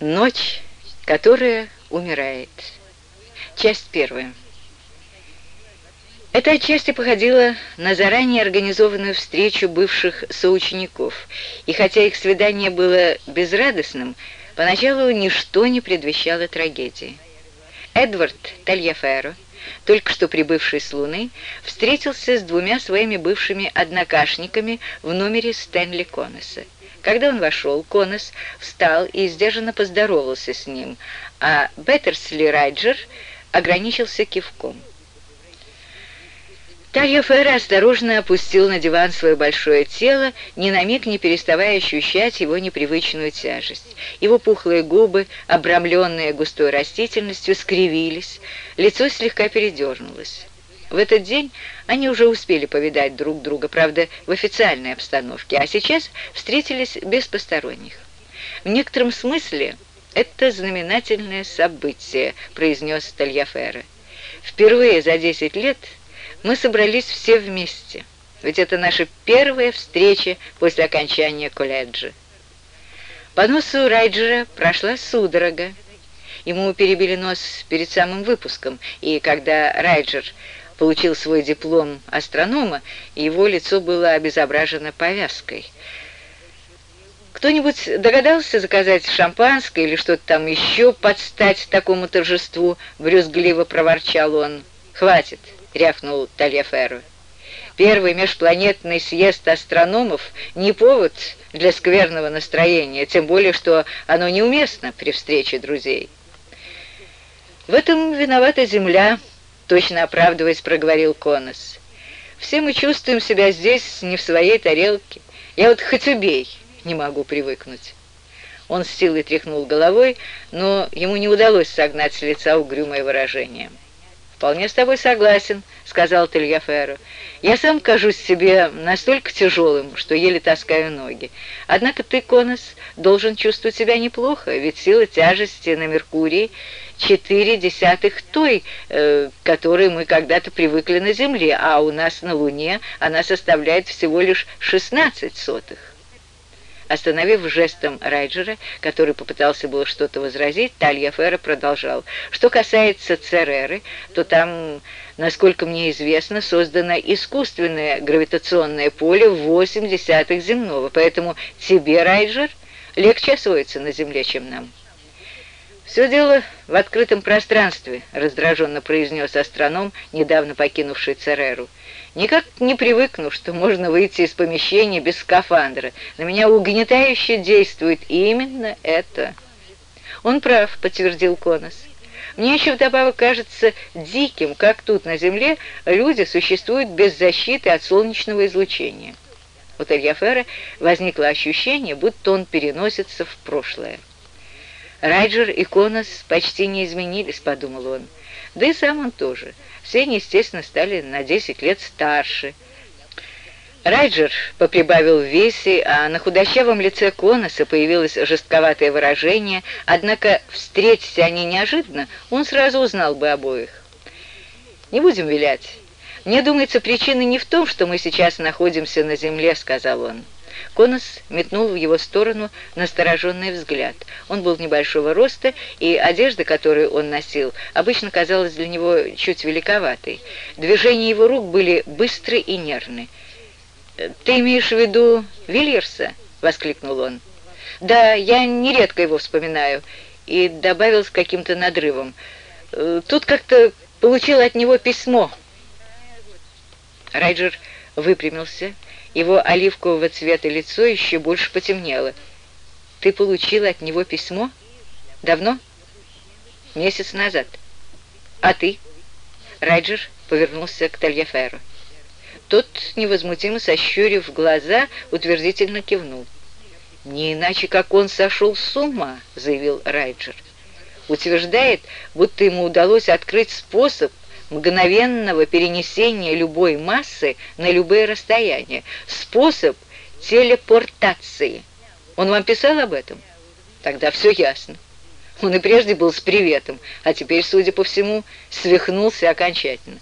Ночь, которая умирает. Часть первая. Это отчасти походило на заранее организованную встречу бывших соучеников, и хотя их свидание было безрадостным, поначалу ничто не предвещало трагедии. Эдвард Тальяферо, только что прибывший с Луны, встретился с двумя своими бывшими однокашниками в номере Стэнли Коннесса. Когда он вошел, Коннес встал и сдержанно поздоровался с ним, а Беттерсли Райджер ограничился кивком. Талья Ферра осторожно опустил на диван свое большое тело, ни на миг не переставая ощущать его непривычную тяжесть. Его пухлые губы, обрамленные густой растительностью, скривились, лицо слегка передернулось. В этот день они уже успели повидать друг друга, правда, в официальной обстановке, а сейчас встретились без посторонних. В некотором смысле это знаменательное событие, произнес Тальяфера. Впервые за 10 лет мы собрались все вместе, ведь это наша первая встреча после окончания колледжа. По носу Райджера прошла судорога. Ему перебили нос перед самым выпуском, и когда Райджер получил свой диплом астронома, его лицо было обезображено повязкой. «Кто-нибудь догадался заказать шампанское или что-то там еще подстать такому торжеству?» — брюзгливо проворчал он. «Хватит!» — рявкнул Тальяферро. «Первый межпланетный съезд астрономов — не повод для скверного настроения, тем более, что оно неуместно при встрече друзей». В этом виновата Земля, точно оправдываясь, проговорил Конос. «Все мы чувствуем себя здесь не в своей тарелке. Я вот хоть убей, не могу привыкнуть». Он с силой тряхнул головой, но ему не удалось согнать с лица угрюмое выражение. «Вполне с тобой согласен», — сказал Тельяферро. «Я сам кажусь себе настолько тяжелым, что еле таскаю ноги. Однако ты, Конос, должен чувствовать себя неплохо, ведь сила тяжести на Меркурии четыре десятых той, э, которой мы когда-то привыкли на Земле, а у нас на Луне она составляет всего лишь 16 сотых. Остановив жестом Райджера, который попытался было что-то возразить, Талья Ферра продолжал. Что касается Цереры, то там, насколько мне известно, создано искусственное гравитационное поле в 8 десятых земного, поэтому тебе, Райджер, легче освоиться на Земле, чем нам. «Все дело в открытом пространстве», — раздраженно произнес астроном, недавно покинувший Цереру. «Никак не привыкну, что можно выйти из помещения без скафандра. На меня угнетающе действует именно это». «Он прав», — подтвердил Конос. «Мне еще вдобавок кажется диким, как тут на Земле люди существуют без защиты от солнечного излучения». У Тельяфера возникло ощущение, будто он переносится в прошлое. Райджер и Конос почти не изменились, подумал он. Да и сам он тоже. Все они, естественно, стали на 10 лет старше. Райджер поприбавил в весе, а на худощавом лице Коноса появилось жестковатое выражение, однако, встретиться они неожиданно, он сразу узнал бы обоих. «Не будем вилять. Мне думается, причина не в том, что мы сейчас находимся на земле», — сказал он. Конос метнул в его сторону настороженный взгляд. Он был небольшого роста, и одежда, которую он носил, обычно казалась для него чуть великоватой. Движения его рук были быстры и нервны. «Ты имеешь в виду Вильерса?» — воскликнул он. «Да, я нередко его вспоминаю», и добавил с каким-то надрывом. «Тут как-то получил от него письмо». Райджер выпрямился его оливкового цвета лицо еще больше потемнело. «Ты получила от него письмо? Давно?» «Месяц назад. А ты?» Райджер повернулся к Тальяферу. Тот, невозмутимо сощурив глаза, утвердительно кивнул. «Не иначе, как он сошел с ума», — заявил Райджер. «Утверждает, будто ему удалось открыть способ, мгновенного перенесения любой массы на любые расстояния, способ телепортации. Он вам писал об этом? Тогда все ясно. Он и прежде был с приветом, а теперь, судя по всему, свихнулся окончательно.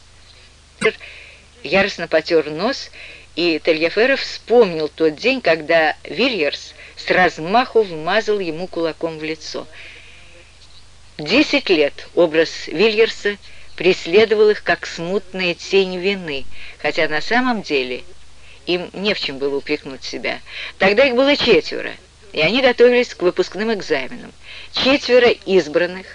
Яростно потер нос, и Тельяферов вспомнил тот день, когда Вильерс с размаху вмазал ему кулаком в лицо. Десять лет образ Вильерса преследовал их как смутная тень вины, хотя на самом деле им не в чем было упрекнуть себя. Тогда их было четверо, и они готовились к выпускным экзаменам. Четверо избранных,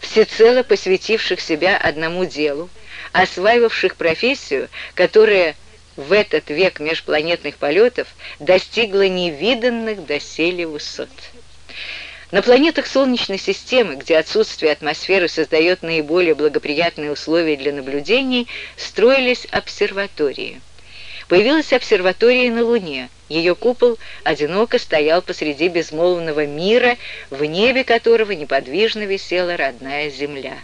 всецело посвятивших себя одному делу, осваивавших профессию, которая в этот век межпланетных полетов достигла невиданных доселе высот. На планетах Солнечной системы, где отсутствие атмосферы создает наиболее благоприятные условия для наблюдений, строились обсерватории. Появилась обсерватория на Луне. Ее купол одиноко стоял посреди безмолвного мира, в небе которого неподвижно висела родная Земля.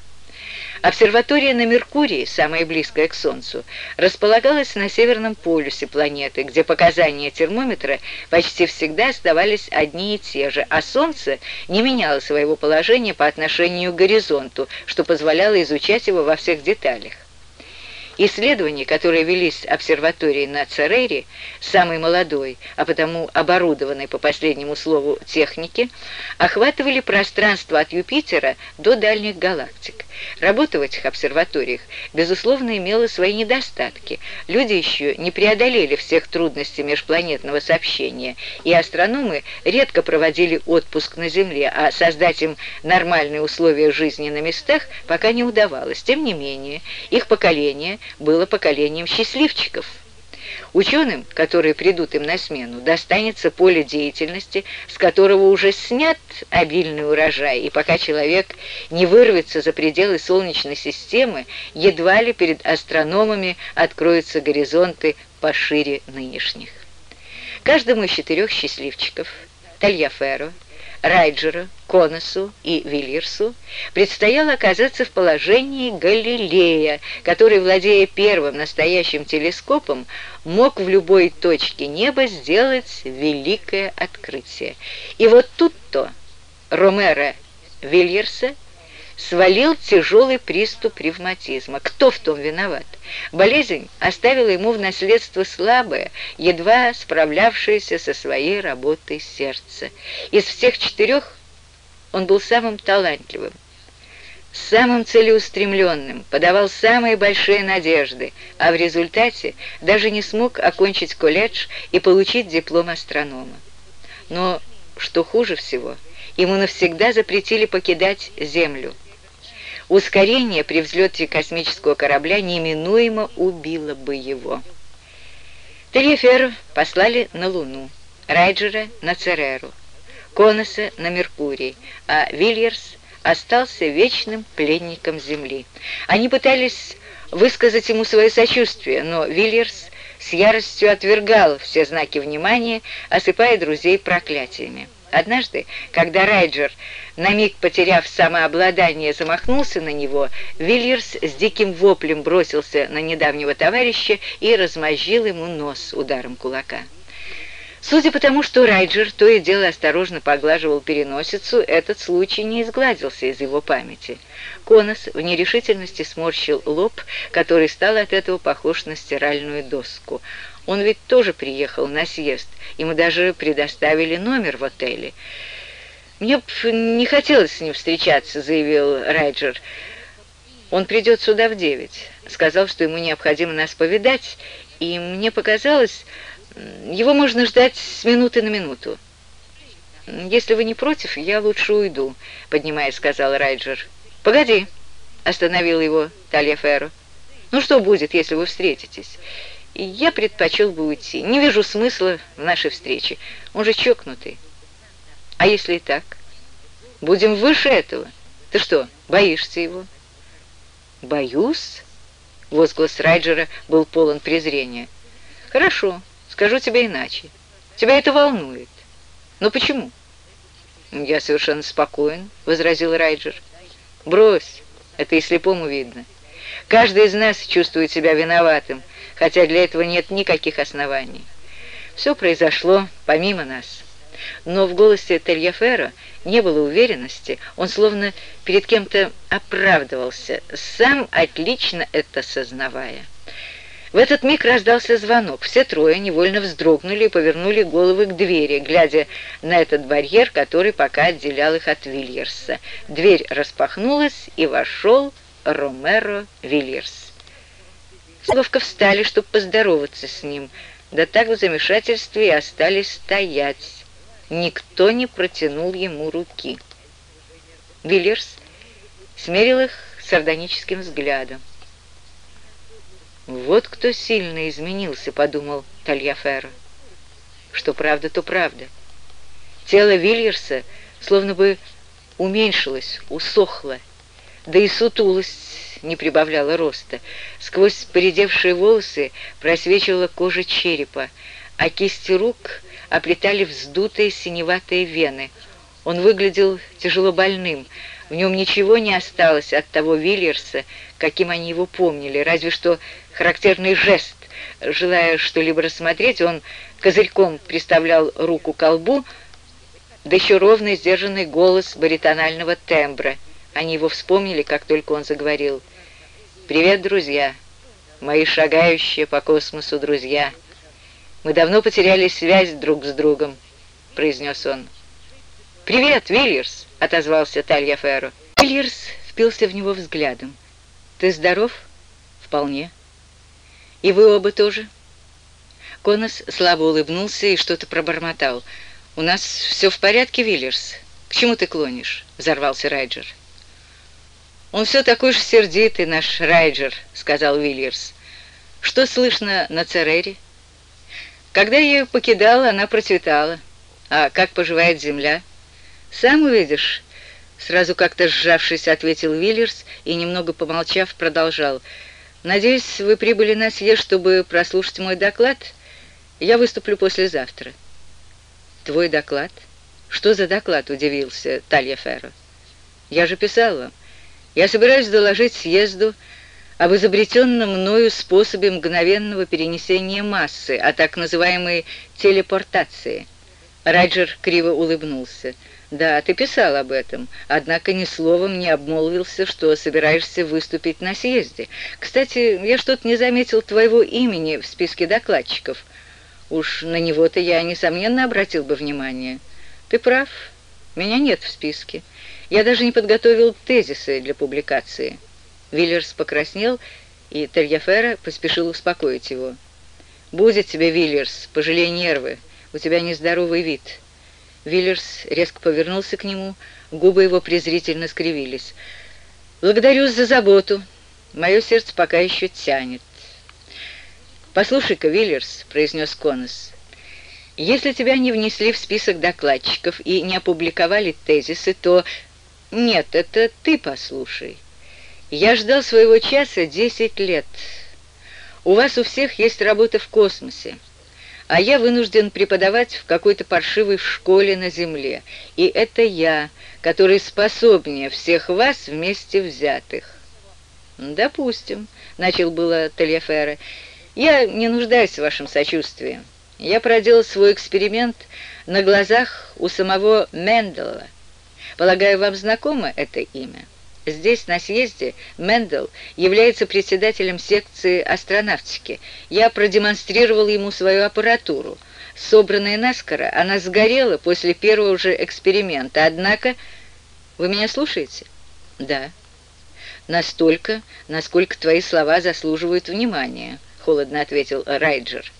Обсерватория на Меркурии, самая близкая к Солнцу, располагалась на северном полюсе планеты, где показания термометра почти всегда оставались одни и те же, а Солнце не меняло своего положения по отношению к горизонту, что позволяло изучать его во всех деталях. Исследования, которые велись обсерваторией на Церере, самой молодой, а потому оборудованной по последнему слову техники, охватывали пространство от Юпитера до дальних галактик. Работа в этих обсерваториях, безусловно, имела свои недостатки. Люди еще не преодолели всех трудностей межпланетного сообщения, и астрономы редко проводили отпуск на Земле, а создать им нормальные условия жизни на местах пока не удавалось. Тем не менее, их поколение было поколением счастливчиков. Ученым, которые придут им на смену, достанется поле деятельности, с которого уже снят обильный урожай, и пока человек не вырвется за пределы Солнечной системы, едва ли перед астрономами откроются горизонты пошире нынешних. Каждому из четырех счастливчиков, Тальяферо, Райджеру, Коносу и Вильерсу предстояло оказаться в положении Галилея, который, владея первым настоящим телескопом, мог в любой точке неба сделать великое открытие. И вот тут-то Ромеро Вильерса свалил тяжелый приступ ревматизма. Кто в том виноват? Болезнь оставила ему в наследство слабое, едва справлявшееся со своей работой сердце. Из всех четырех он был самым талантливым, самым целеустремленным, подавал самые большие надежды, а в результате даже не смог окончить колледж и получить диплом астронома. Но, что хуже всего, ему навсегда запретили покидать Землю. Ускорение при взлете космического корабля неминуемо убило бы его. Телеферу послали на Луну, Райджера на Цереру, Коноса на Меркурий, а Вильерс остался вечным пленником Земли. Они пытались высказать ему свое сочувствие, но Вильерс с яростью отвергал все знаки внимания, осыпая друзей проклятиями. Однажды, когда Райджер, на миг потеряв самообладание, замахнулся на него, Вильерс с диким воплем бросился на недавнего товарища и размозжил ему нос ударом кулака. Судя по тому, что Райджер то и дело осторожно поглаживал переносицу, этот случай не изгладился из его памяти. Конос в нерешительности сморщил лоб, который стал от этого похож на стиральную доску. Он ведь тоже приехал на съезд, ему даже предоставили номер в отеле. «Мне б не хотелось с ним встречаться», — заявил Райджер. «Он придет сюда в девять. Сказал, что ему необходимо нас повидать, и мне показалось, его можно ждать с минуты на минуту». «Если вы не против, я лучше уйду», — поднимаясь, сказал Райджер. «Погоди», — остановил его Тальяферро. «Ну что будет, если вы встретитесь?» я предпочел бы уйти. Не вижу смысла в нашей встрече. Он же чокнутый. А если и так? Будем выше этого. Ты что, боишься его? Боюсь? Возглас Райджера был полон презрения. Хорошо, скажу тебе иначе. Тебя это волнует. Но почему? Я совершенно спокоен, возразил Райджер. Брось, это и слепому видно. Каждый из нас чувствует себя виноватым, хотя для этого нет никаких оснований. Все произошло помимо нас. Но в голосе Тельяфера не было уверенности, он словно перед кем-то оправдывался, сам отлично это сознавая. В этот миг раздался звонок. Все трое невольно вздрогнули и повернули головы к двери, глядя на этот барьер, который пока отделял их от Вильерса. Дверь распахнулась, и вошел Ромеро Вильерс. Ловко встали, чтобы поздороваться с ним, да так в замешательстве и остались стоять. Никто не протянул ему руки. Вильерс смерил их сардоническим взглядом. «Вот кто сильно изменился», — подумал Тальяферро. Что правда, то правда. Тело Вильерса словно бы уменьшилось, усохло, да и сутулость не прибавляла роста. Сквозь поредевшие волосы просвечивала кожа черепа, а кисти рук оплетали вздутые синеватые вены. Он выглядел тяжело больным, в нем ничего не осталось от того Вильерса, каким они его помнили, разве что характерный жест. Желая что-либо рассмотреть, он козырьком приставлял руку к колбу, да еще ровный сдержанный голос баритонального тембра. Они его вспомнили, как только он заговорил. «Привет, друзья! Мои шагающие по космосу друзья! Мы давно потеряли связь друг с другом», — произнес он. «Привет, Вильерс!» — отозвался Талья Ферро. Вильерс впился в него взглядом. «Ты здоров?» «Вполне». «И вы оба тоже?» Конос слабо улыбнулся и что-то пробормотал. «У нас все в порядке, Виллерс. К чему ты клонишь?» — взорвался Райджер. «Он все такой же сердитый, наш Райджер», — сказал Вильерс. «Что слышно на Церере?» «Когда я ее покидал, она процветала. А как поживает земля?» «Сам увидишь». Сразу как-то сжавшись, ответил Виллерс и, немного помолчав, продолжал. «Надеюсь, вы прибыли на съезд, чтобы прослушать мой доклад? Я выступлю послезавтра». «Твой доклад? Что за доклад?» — удивился Талья Ферро. «Я же писал вам. Я собираюсь доложить съезду об изобретенном мною способе мгновенного перенесения массы, о так называемой телепортации». Раджер криво улыбнулся. «Да, ты писал об этом, однако ни словом не обмолвился, что собираешься выступить на съезде. Кстати, я что-то не заметил твоего имени в списке докладчиков. Уж на него-то я, несомненно, обратил бы внимание. Ты прав, меня нет в списке. Я даже не подготовил тезисы для публикации». Виллерс покраснел, и Тальяферро поспешил успокоить его. «Будет тебе, Виллерс, пожалей нервы, у тебя нездоровый вид». Виллерс резко повернулся к нему, губы его презрительно скривились. «Благодарю за заботу. Мое сердце пока еще тянет». «Послушай-ка, Виллерс», — произнес Каунас, — «если тебя не внесли в список докладчиков и не опубликовали тезисы, то...» «Нет, это ты послушай. Я ждал своего часа десять лет. У вас у всех есть работа в космосе а я вынужден преподавать в какой-то паршивой школе на земле. И это я, который способнее всех вас вместе взятых». «Допустим», — начал было Тельяфера, — «я не нуждаюсь в вашем сочувствии. Я проделал свой эксперимент на глазах у самого Мендела. Полагаю, вам знакомо это имя?» Здесь, на съезде, Мендел является председателем секции астронавтики. Я продемонстрировал ему свою аппаратуру. Собранная наскоро, она сгорела после первого же эксперимента. Однако... Вы меня слушаете? Да. Настолько, насколько твои слова заслуживают внимания, холодно ответил Райджер.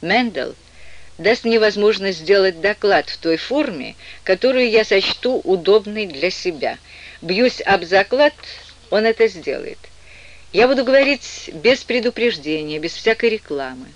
Мендел даст мне возможность сделать доклад в той форме, которую я сочту удобной для себя – Бьюсь об заклад, он это сделает. Я буду говорить без предупреждения, без всякой рекламы.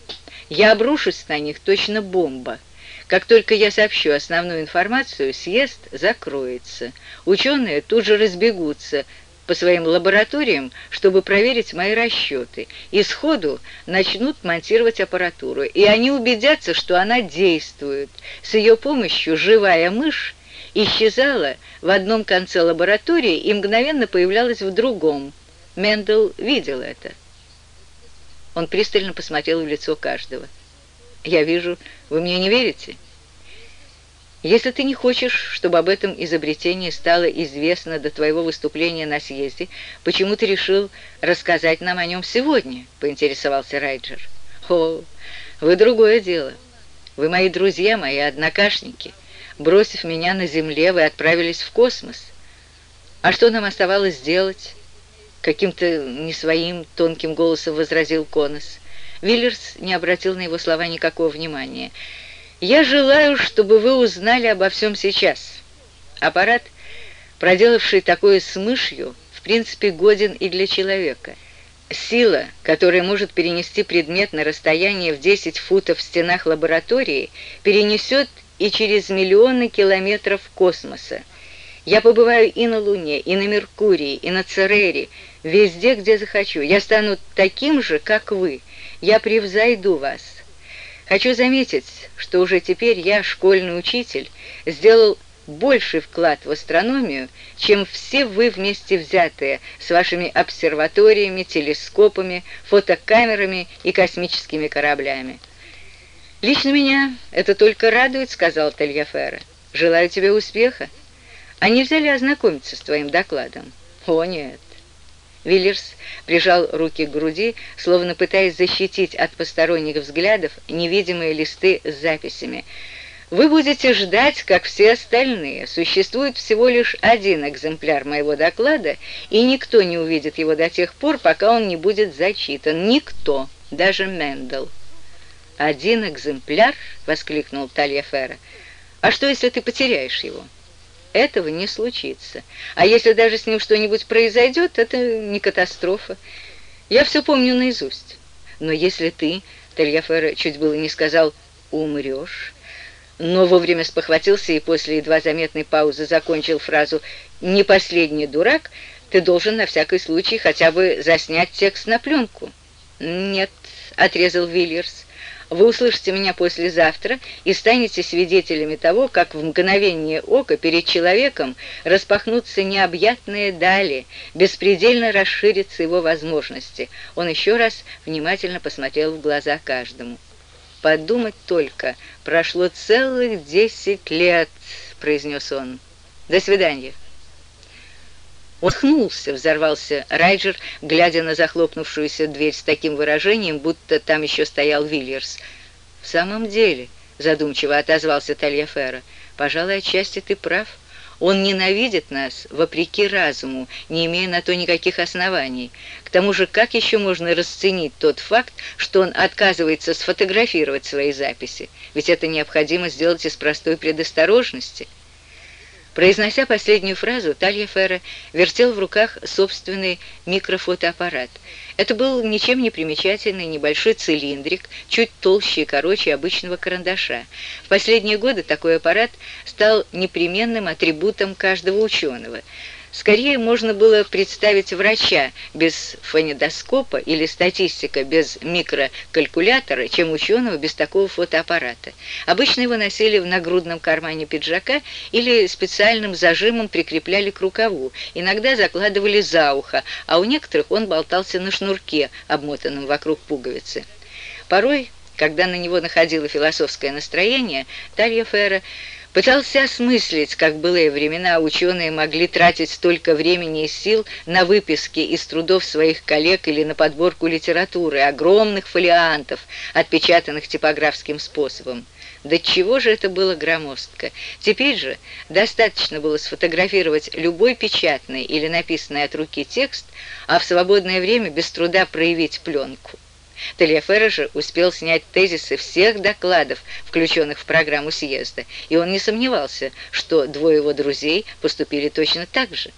Я обрушусь на них точно бомба. Как только я сообщу основную информацию, съезд закроется. Ученые тут же разбегутся по своим лабораториям, чтобы проверить мои расчеты, и сходу начнут монтировать аппаратуру. И они убедятся, что она действует. С ее помощью живая мышь исчезала в одном конце лаборатории и мгновенно появлялась в другом. Мендел видел это. Он пристально посмотрел в лицо каждого. «Я вижу, вы мне не верите?» Если ты не хочешь, чтобы об этом изобретении стало известно до твоего выступления на съезде, почему ты решил рассказать нам о нем сегодня?» — поинтересовался Райджер. «О, вы другое дело. Вы мои друзья, мои однокашники. Бросив меня на земле, вы отправились в космос. А что нам оставалось делать?» Каким-то не своим тонким голосом возразил Конос. Виллерс не обратил на его слова никакого внимания. «Я желаю, чтобы вы узнали обо всем сейчас. Аппарат, проделавший такое с мышью, в принципе, годен и для человека. Сила, которая может перенести предмет на расстояние в 10 футов в стенах лаборатории, перенесет и через миллионы километров космоса. Я побываю и на Луне, и на Меркурии, и на Церере, везде, где захочу. Я стану таким же, как вы. Я превзойду вас. Хочу заметить, что уже теперь я, школьный учитель, сделал больший вклад в астрономию, чем все вы вместе взятые с вашими обсерваториями, телескопами, фотокамерами и космическими кораблями. «Лично меня это только радует», — сказал Тельяфера. «Желаю тебе успеха. А нельзя ли ознакомиться с твоим докладом?» «О, нет». Виллерс прижал руки к груди, словно пытаясь защитить от посторонних взглядов невидимые листы с записями. «Вы будете ждать, как все остальные. Существует всего лишь один экземпляр моего доклада, и никто не увидит его до тех пор, пока он не будет зачитан. Никто, даже Мендел». «Один экземпляр?» — воскликнул Тальяфера. «А что, если ты потеряешь его?» этого не случится. А если даже с ним что-нибудь произойдет, это не катастрофа. Я все помню наизусть. Но если ты, Тельяфера чуть было не сказал, умрешь, но вовремя спохватился и после едва заметной паузы закончил фразу «не последний дурак», ты должен на всякий случай хотя бы заснять текст на пленку. «Нет», — отрезал Вильерс, вы услышите меня послезавтра и станете свидетелями того, как в мгновение ока перед человеком распахнутся необъятные дали, беспредельно расширятся его возможности. Он еще раз внимательно посмотрел в глаза каждому. «Подумать только, прошло целых десять лет», — произнес он. «До свидания». Он взорвался Райджер, глядя на захлопнувшуюся дверь с таким выражением, будто там еще стоял Вильерс. «В самом деле», — задумчиво отозвался Тальяфера, — «пожалуй, отчасти ты прав. Он ненавидит нас, вопреки разуму, не имея на то никаких оснований. К тому же, как еще можно расценить тот факт, что он отказывается сфотографировать свои записи? Ведь это необходимо сделать из простой предосторожности». Произнося последнюю фразу, Талья Ферре вертел в руках собственный микрофотоаппарат. Это был ничем не примечательный небольшой цилиндрик, чуть толще и короче обычного карандаша. В последние годы такой аппарат стал непременным атрибутом каждого ученого – Скорее можно было представить врача без фонедоскопа или статистика без микрокалькулятора, чем ученого без такого фотоаппарата. Обычно его носили в нагрудном кармане пиджака или специальным зажимом прикрепляли к рукаву, иногда закладывали за ухо, а у некоторых он болтался на шнурке, обмотанном вокруг пуговицы. Порой, когда на него находило философское настроение, Талья Ферра Пытался осмыслить, как в былые времена ученые могли тратить столько времени и сил на выписки из трудов своих коллег или на подборку литературы, огромных фолиантов, отпечатанных типографским способом. Да чего же это было громоздко? Теперь же достаточно было сфотографировать любой печатный или написанный от руки текст, а в свободное время без труда проявить пленку. Тельяфера же успел снять тезисы всех докладов, включенных в программу съезда, и он не сомневался, что двое его друзей поступили точно так же.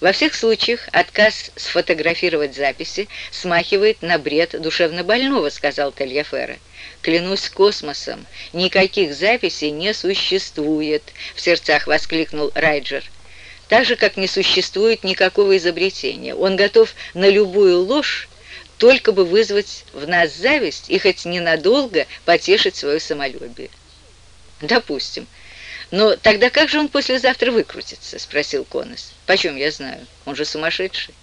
Во всех случаях отказ сфотографировать записи смахивает на бред душевнобольного, сказал Тельяфера. «Клянусь космосом, никаких записей не существует», — в сердцах воскликнул Райджер. «Так же, как не существует никакого изобретения. Он готов на любую ложь только бы вызвать в нас зависть и хоть ненадолго потешить свое самолюбие. Допустим. Но тогда как же он послезавтра выкрутится? Спросил Конос. Почем я знаю? Он же сумасшедший.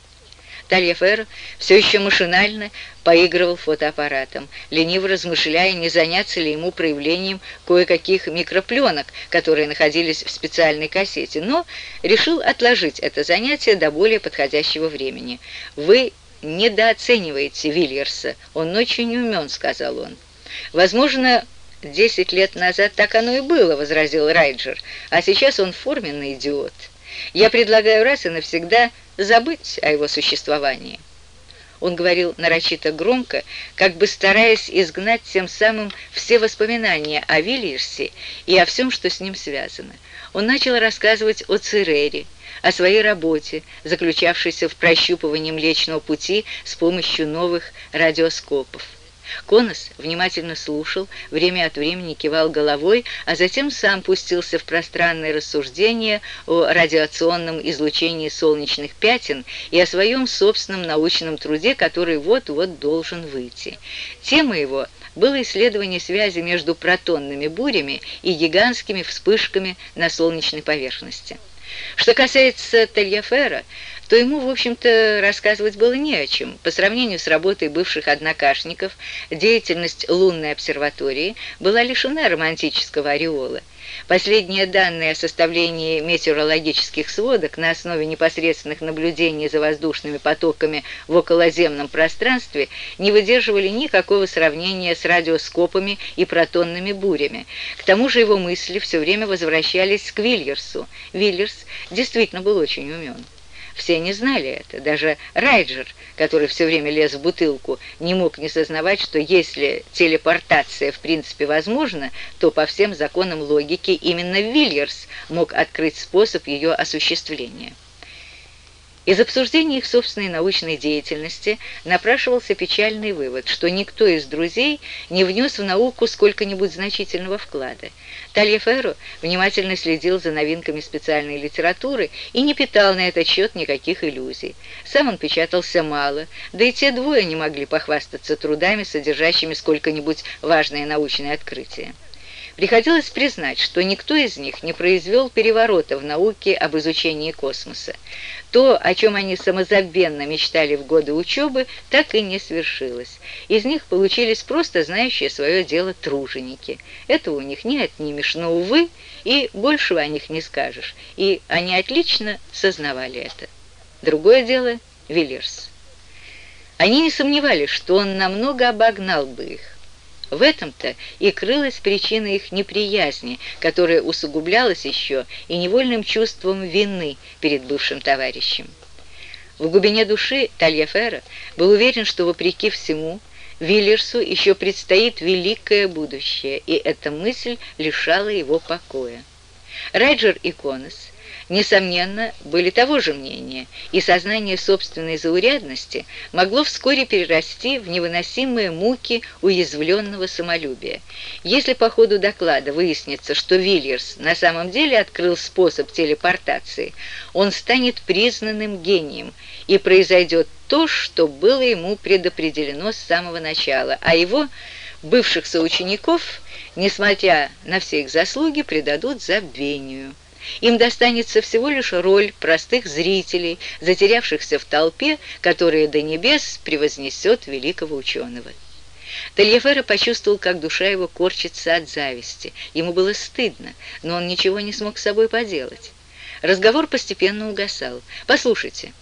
Тальяфер все еще машинально поигрывал фотоаппаратом, лениво размышляя, не заняться ли ему проявлением кое-каких микропленок, которые находились в специальной кассете, но решил отложить это занятие до более подходящего времени. «Вы недооцениваете Вильерса, он очень умен», — сказал он. «Возможно, десять лет назад так оно и было», — возразил Райджер, «а сейчас он форменный идиот». Я предлагаю раз и навсегда забыть о его существовании». Он говорил нарочито громко, как бы стараясь изгнать тем самым все воспоминания о Вильерсе и о всем, что с ним связано. Он начал рассказывать о Церере, о своей работе, заключавшейся в прощупывании Млечного Пути с помощью новых радиоскопов. Конос внимательно слушал, время от времени кивал головой, а затем сам пустился в пространное рассуждение о радиационном излучении солнечных пятен и о своем собственном научном труде, который вот-вот должен выйти. Тема его было исследование связи между протонными бурями и гигантскими вспышками на солнечной поверхности. Что касается Тельяфера, то ему, в общем-то, рассказывать было не о чем. По сравнению с работой бывших однокашников, деятельность лунной обсерватории была лишена романтического ореола. Последние данные о составлении метеорологических сводок на основе непосредственных наблюдений за воздушными потоками в околоземном пространстве не выдерживали никакого сравнения с радиоскопами и протонными бурями. К тому же его мысли все время возвращались к Вильерсу. Вильерс действительно был очень умен. Все не знали это. Даже Райджер, который все время лез в бутылку, не мог не сознавать, что если телепортация в принципе возможна, то по всем законам логики именно Вильерс мог открыть способ ее осуществления. Из обсуждения их собственной научной деятельности напрашивался печальный вывод, что никто из друзей не внес в науку сколько-нибудь значительного вклада. Тальеферо внимательно следил за новинками специальной литературы и не питал на этот счет никаких иллюзий. Сам он печатался мало, да и те двое не могли похвастаться трудами, содержащими сколько-нибудь важное научное открытие. Приходилось признать, что никто из них не произвел переворота в науке об изучении космоса. То, о чем они самозабвенно мечтали в годы учебы, так и не свершилось. Из них получились просто знающие свое дело труженики. Этого у них не отнимешь, но, увы, и большего о них не скажешь. И они отлично сознавали это. Другое дело — Виллерс. Они не сомневались, что он намного обогнал бы их. В этом-то и крылась причина их неприязни, которая усугублялась еще и невольным чувством вины перед бывшим товарищем. В глубине души Тальяфера был уверен, что, вопреки всему, Виллерсу еще предстоит великое будущее, и эта мысль лишала его покоя. Райджер и Конос несомненно, были того же мнения, и сознание собственной заурядности могло вскоре перерасти в невыносимые муки уязвленного самолюбия. Если по ходу доклада выяснится, что Вильерс на самом деле открыл способ телепортации, он станет признанным гением, и произойдет то, что было ему предопределено с самого начала, а его бывших соучеников, несмотря на все их заслуги, предадут забвению. Им достанется всего лишь роль простых зрителей, затерявшихся в толпе, которая до небес превознесет великого ученого. Тельефера почувствовал, как душа его корчится от зависти. Ему было стыдно, но он ничего не смог с собой поделать. Разговор постепенно угасал. «Послушайте,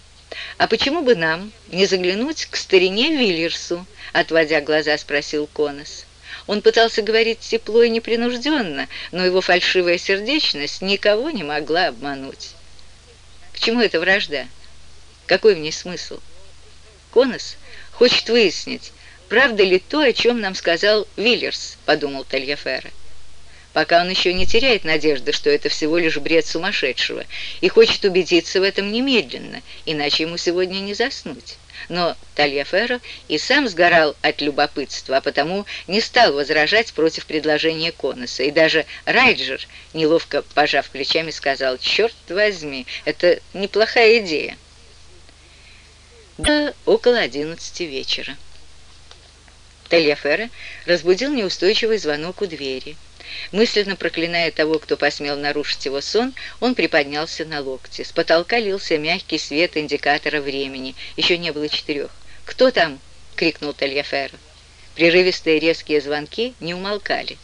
а почему бы нам не заглянуть к старине Вильерсу?» Отводя глаза, спросил Конос. Он пытался говорить тепло и непринужденно, но его фальшивая сердечность никого не могла обмануть. К чему эта вражда? Какой в ней смысл? Конос хочет выяснить, правда ли то, о чем нам сказал Виллерс, подумал Тальяфера. Пока он еще не теряет надежды, что это всего лишь бред сумасшедшего, и хочет убедиться в этом немедленно, иначе ему сегодня не заснуть но Тальяферо и сам сгорал от любопытства, а потому не стал возражать против предложения Коноса. И даже Райджер, неловко пожав плечами, сказал, «Черт возьми, это неплохая идея». Да, около одиннадцати вечера. Тельяфера разбудил неустойчивый звонок у двери. Мысленно проклиная того, кто посмел нарушить его сон, он приподнялся на локте. С потолка лился мягкий свет индикатора времени. Еще не было четырех. «Кто там?» — крикнул Тальяферо. Прерывистые резкие звонки не умолкали.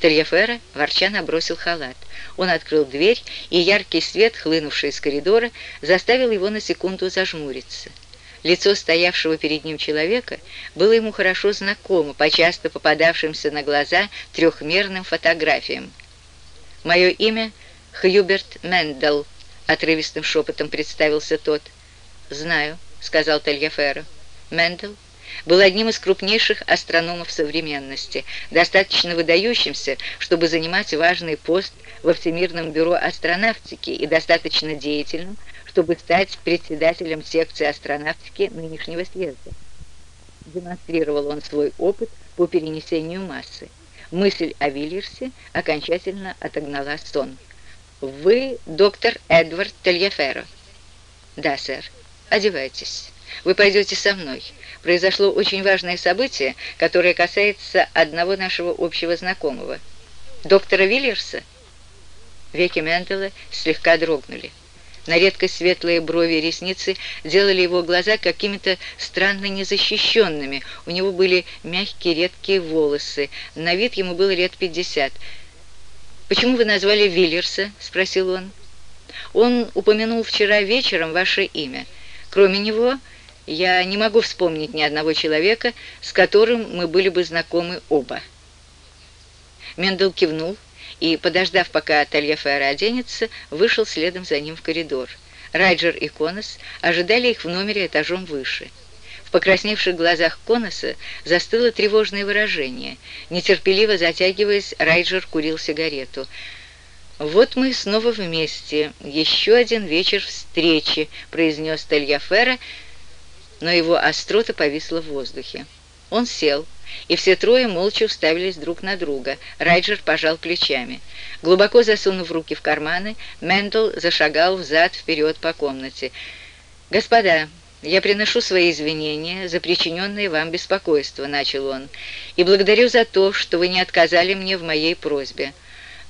Тальяферо ворча набросил халат. Он открыл дверь, и яркий свет, хлынувший из коридора, заставил его на секунду зажмуриться. Лицо стоявшего перед ним человека было ему хорошо знакомо по часто попадавшимся на глаза трехмерным фотографиям. «Мое имя Хьюберт Мендел», — отрывистым шепотом представился тот. «Знаю», — сказал Тальяферо. «Мендел был одним из крупнейших астрономов современности, достаточно выдающимся, чтобы занимать важный пост во Всемирном бюро астронавтики и достаточно деятельным, чтобы стать председателем секции астронавтики нынешнего съезда. Демонстрировал он свой опыт по перенесению массы. Мысль о Вильерсе окончательно отогнала сон. «Вы доктор Эдвард Тельяферо?» «Да, сэр. Одевайтесь». Вы пойдете со мной. Произошло очень важное событие, которое касается одного нашего общего знакомого. Доктора Виллерса?» Веки Мендела слегка дрогнули. На редкость светлые брови и ресницы делали его глаза какими-то странно незащищенными. У него были мягкие редкие волосы. На вид ему было лет пятьдесят. «Почему вы назвали Виллерса?» — спросил он. «Он упомянул вчера вечером ваше имя. Кроме него, я не могу вспомнить ни одного человека, с которым мы были бы знакомы оба». Мендел кивнул и, подождав, пока Тальяфера оденется, вышел следом за ним в коридор. Райджер и Конос ожидали их в номере этажом выше. В покрасневших глазах Коноса застыло тревожное выражение. Нетерпеливо затягиваясь, Райджер курил сигарету. «Вот мы снова вместе. Еще один вечер встречи», — произнес Тальяфера, но его острота повисла в воздухе. Он сел, и все трое молча уставились друг на друга. Райджер пожал плечами. Глубоко засунув руки в карманы, Мендел зашагал взад-вперед по комнате. «Господа, я приношу свои извинения за причиненное вам беспокойство», — начал он, «и благодарю за то, что вы не отказали мне в моей просьбе.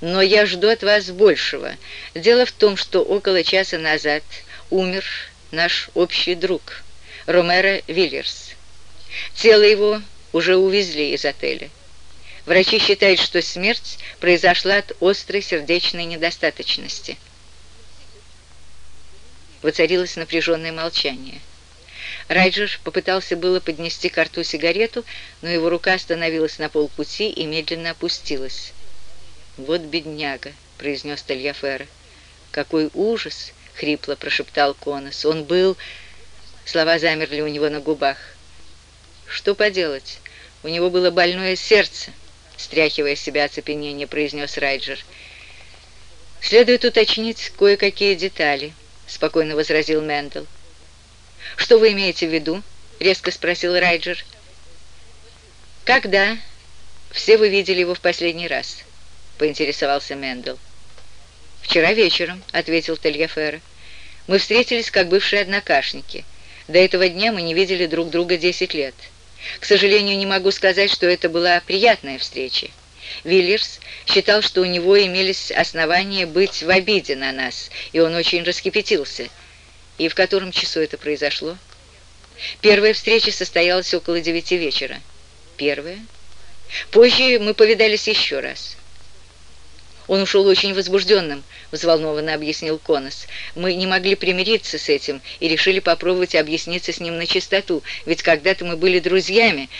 Но я жду от вас большего. Дело в том, что около часа назад умер наш общий друг, Ромеро Виллерс. Тело его уже увезли из отеля. Врачи считают, что смерть произошла от острой сердечной недостаточности. Воцарилось напряженное молчание. Райджер попытался было поднести к рту сигарету, но его рука остановилась на полпути и медленно опустилась. «Вот бедняга», — произнес Тальяфера. «Какой ужас!» — хрипло прошептал Конос. «Он был...» Слова замерли у него на губах. «Что поделать? У него было больное сердце», — стряхивая себя оцепенение, произнес Райджер. «Следует уточнить кое-какие детали», — спокойно возразил Мендел. «Что вы имеете в виду?» — резко спросил Райджер. «Когда все вы видели его в последний раз?» — поинтересовался Мендел. «Вчера вечером», — ответил Тельяфера. «Мы встретились как бывшие однокашники. До этого дня мы не видели друг друга десять лет». К сожалению, не могу сказать, что это была приятная встреча. Виллерс считал, что у него имелись основания быть в обиде на нас, и он очень раскипятился. И в котором часу это произошло? Первая встреча состоялась около девяти вечера. Первая? Позже мы повидались еще раз. Он ушел очень возбужденным, взволнованно объяснил Конос. Мы не могли примириться с этим и решили попробовать объясниться с ним на чистоту, ведь когда-то мы были друзьями,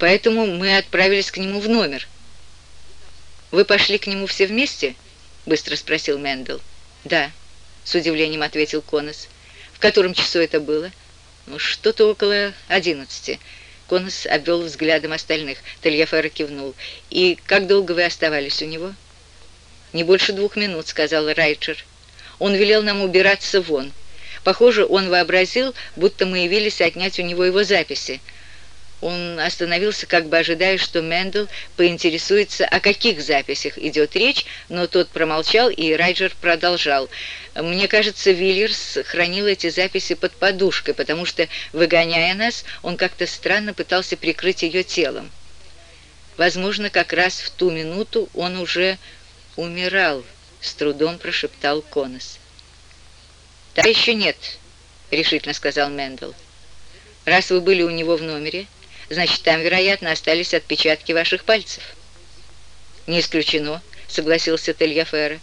поэтому мы отправились к нему в номер. «Вы пошли к нему все вместе?» — быстро спросил Мендел. «Да», — с удивлением ответил Конос. «В котором часу это было?» «Ну, что-то около одиннадцати». Конос обвел взглядом остальных. Тельяфера кивнул. «И как долго вы оставались у него?» «Не больше двух минут», — сказал Райчер. «Он велел нам убираться вон. Похоже, он вообразил, будто мы явились отнять у него его записи. Он остановился, как бы ожидая, что Мендел поинтересуется, о каких записях идет речь, но тот промолчал, и Райджер продолжал. «Мне кажется, Вильерс хранил эти записи под подушкой, потому что, выгоняя нас, он как-то странно пытался прикрыть ее телом». Возможно, как раз в ту минуту он уже умирал, с трудом прошептал Конос. «Да еще нет», — решительно сказал Мендел. «Раз вы были у него в номере, значит, там, вероятно, остались отпечатки ваших пальцев». «Не исключено», — согласился Тельяфера.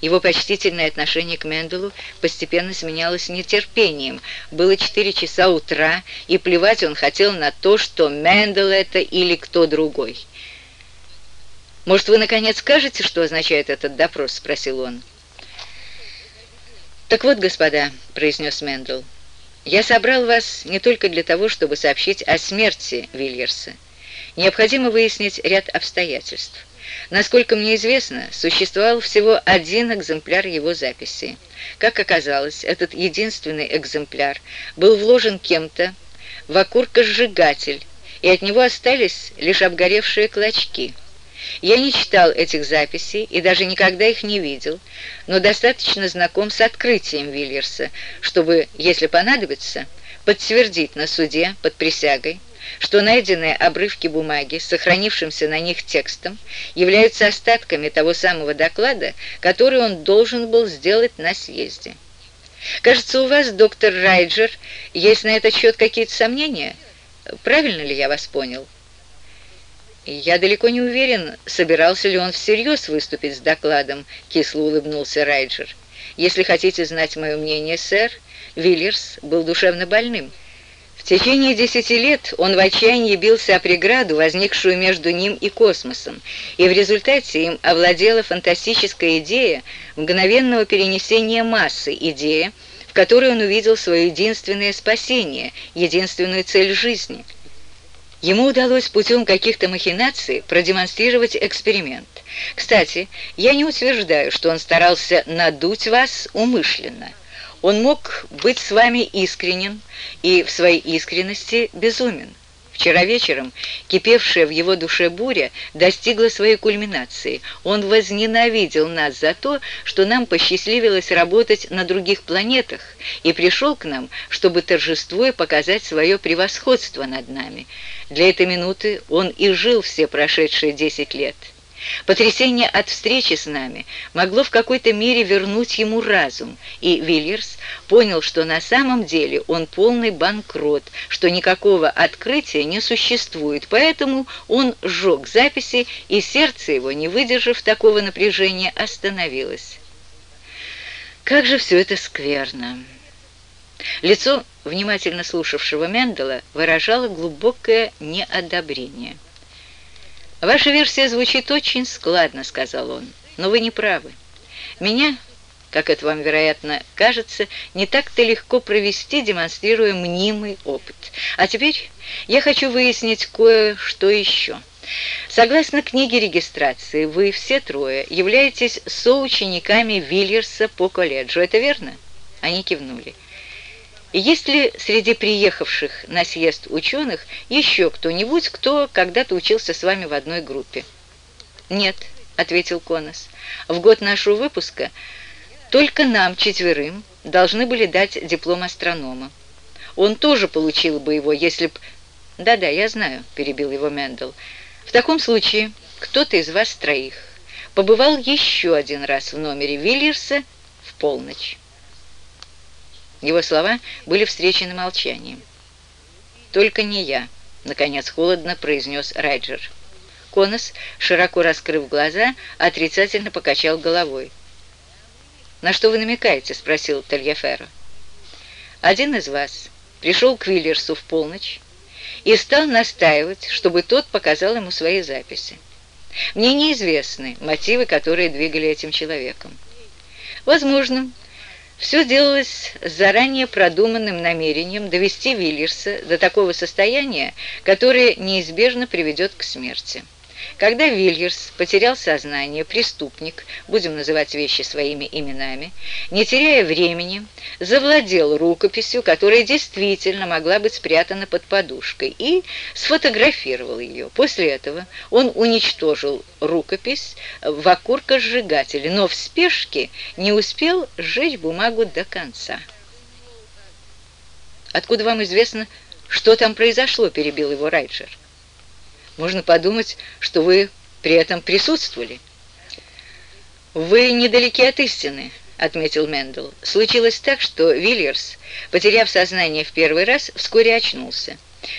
Его почтительное отношение к Менделу постепенно сменялось нетерпением. Было четыре часа утра, и плевать он хотел на то, что Мендел это или кто другой. «Может, вы, наконец, скажете, что означает этот допрос?» — спросил он. «Так вот, господа», — произнес Мендел, — «я собрал вас не только для того, чтобы сообщить о смерти Вильерса. Необходимо выяснить ряд обстоятельств. Насколько мне известно, существовал всего один экземпляр его записи. Как оказалось, этот единственный экземпляр был вложен кем-то в окуркосжигатель, и от него остались лишь обгоревшие клочки. Я не читал этих записей и даже никогда их не видел, но достаточно знаком с открытием Вильерса, чтобы, если понадобится, подтвердить на суде под присягой, что найденные обрывки бумаги сохранившимся на них текстом являются остатками того самого доклада, который он должен был сделать на съезде. Кажется, у вас, доктор Райджер, есть на этот счет какие-то сомнения? Правильно ли я вас понял? Я далеко не уверен, собирался ли он всерьез выступить с докладом, кисло улыбнулся Райджер. Если хотите знать мое мнение, сэр, Виллерс был душевно больным. В течение десяти лет он в отчаянии бился о преграду, возникшую между ним и космосом, и в результате им овладела фантастическая идея мгновенного перенесения массы, идея, в которой он увидел свое единственное спасение, единственную цель жизни. Ему удалось путем каких-то махинаций продемонстрировать эксперимент. Кстати, я не утверждаю, что он старался надуть вас умышленно. Он мог быть с вами искренен и в своей искренности безумен. Вчера вечером кипевшая в его душе буря достигла своей кульминации. Он возненавидел нас за то, что нам посчастливилось работать на других планетах, и пришел к нам, чтобы торжествуя показать свое превосходство над нами. Для этой минуты он и жил все прошедшие десять лет. Потрясение от встречи с нами могло в какой-то мере вернуть ему разум, и Вильерс понял, что на самом деле он полный банкрот, что никакого открытия не существует, поэтому он сжег записи, и сердце его, не выдержав такого напряжения, остановилось. Как же все это скверно! Лицо внимательно слушавшего Мендела выражало глубокое неодобрение. «Ваша версия звучит очень складно», — сказал он, — «но вы не правы. Меня, как это вам, вероятно, кажется, не так-то легко провести, демонстрируя мнимый опыт. А теперь я хочу выяснить кое-что еще». Согласно книге регистрации, вы все трое являетесь соучениками Вильерса по колледжу. Это верно? Они кивнули. Есть ли среди приехавших на съезд ученых еще кто-нибудь, кто когда-то учился с вами в одной группе? Нет, ответил Конос. В год нашего выпуска только нам, четверым, должны были дать диплом астронома. Он тоже получил бы его, если б... Да-да, я знаю, перебил его Мендел. В таком случае кто-то из вас троих побывал еще один раз в номере Вильерса в полночь. Его слова были встречены молчанием. «Только не я», — наконец холодно произнес Райджер. Конос, широко раскрыв глаза, отрицательно покачал головой. «На что вы намекаете?» — спросил Тельяферо. «Один из вас пришел к Виллерсу в полночь и стал настаивать, чтобы тот показал ему свои записи. Мне неизвестны мотивы, которые двигали этим человеком. Возможно, все делалось заранее продуманным намерением довести Виллерса до такого состояния, которое неизбежно приведет к смерти. Когда Вильерс потерял сознание, преступник, будем называть вещи своими именами, не теряя времени, завладел рукописью, которая действительно могла быть спрятана под подушкой, и сфотографировал ее. После этого он уничтожил рукопись в окуркосжигателе, но в спешке не успел сжечь бумагу до конца. «Откуда вам известно, что там произошло?» – перебил его Райджер. Можно подумать, что вы при этом присутствовали. Вы недалеки от истины, отметил Мендел. Случилось так, что Вильерс, потеряв сознание в первый раз, вскоре очнулся.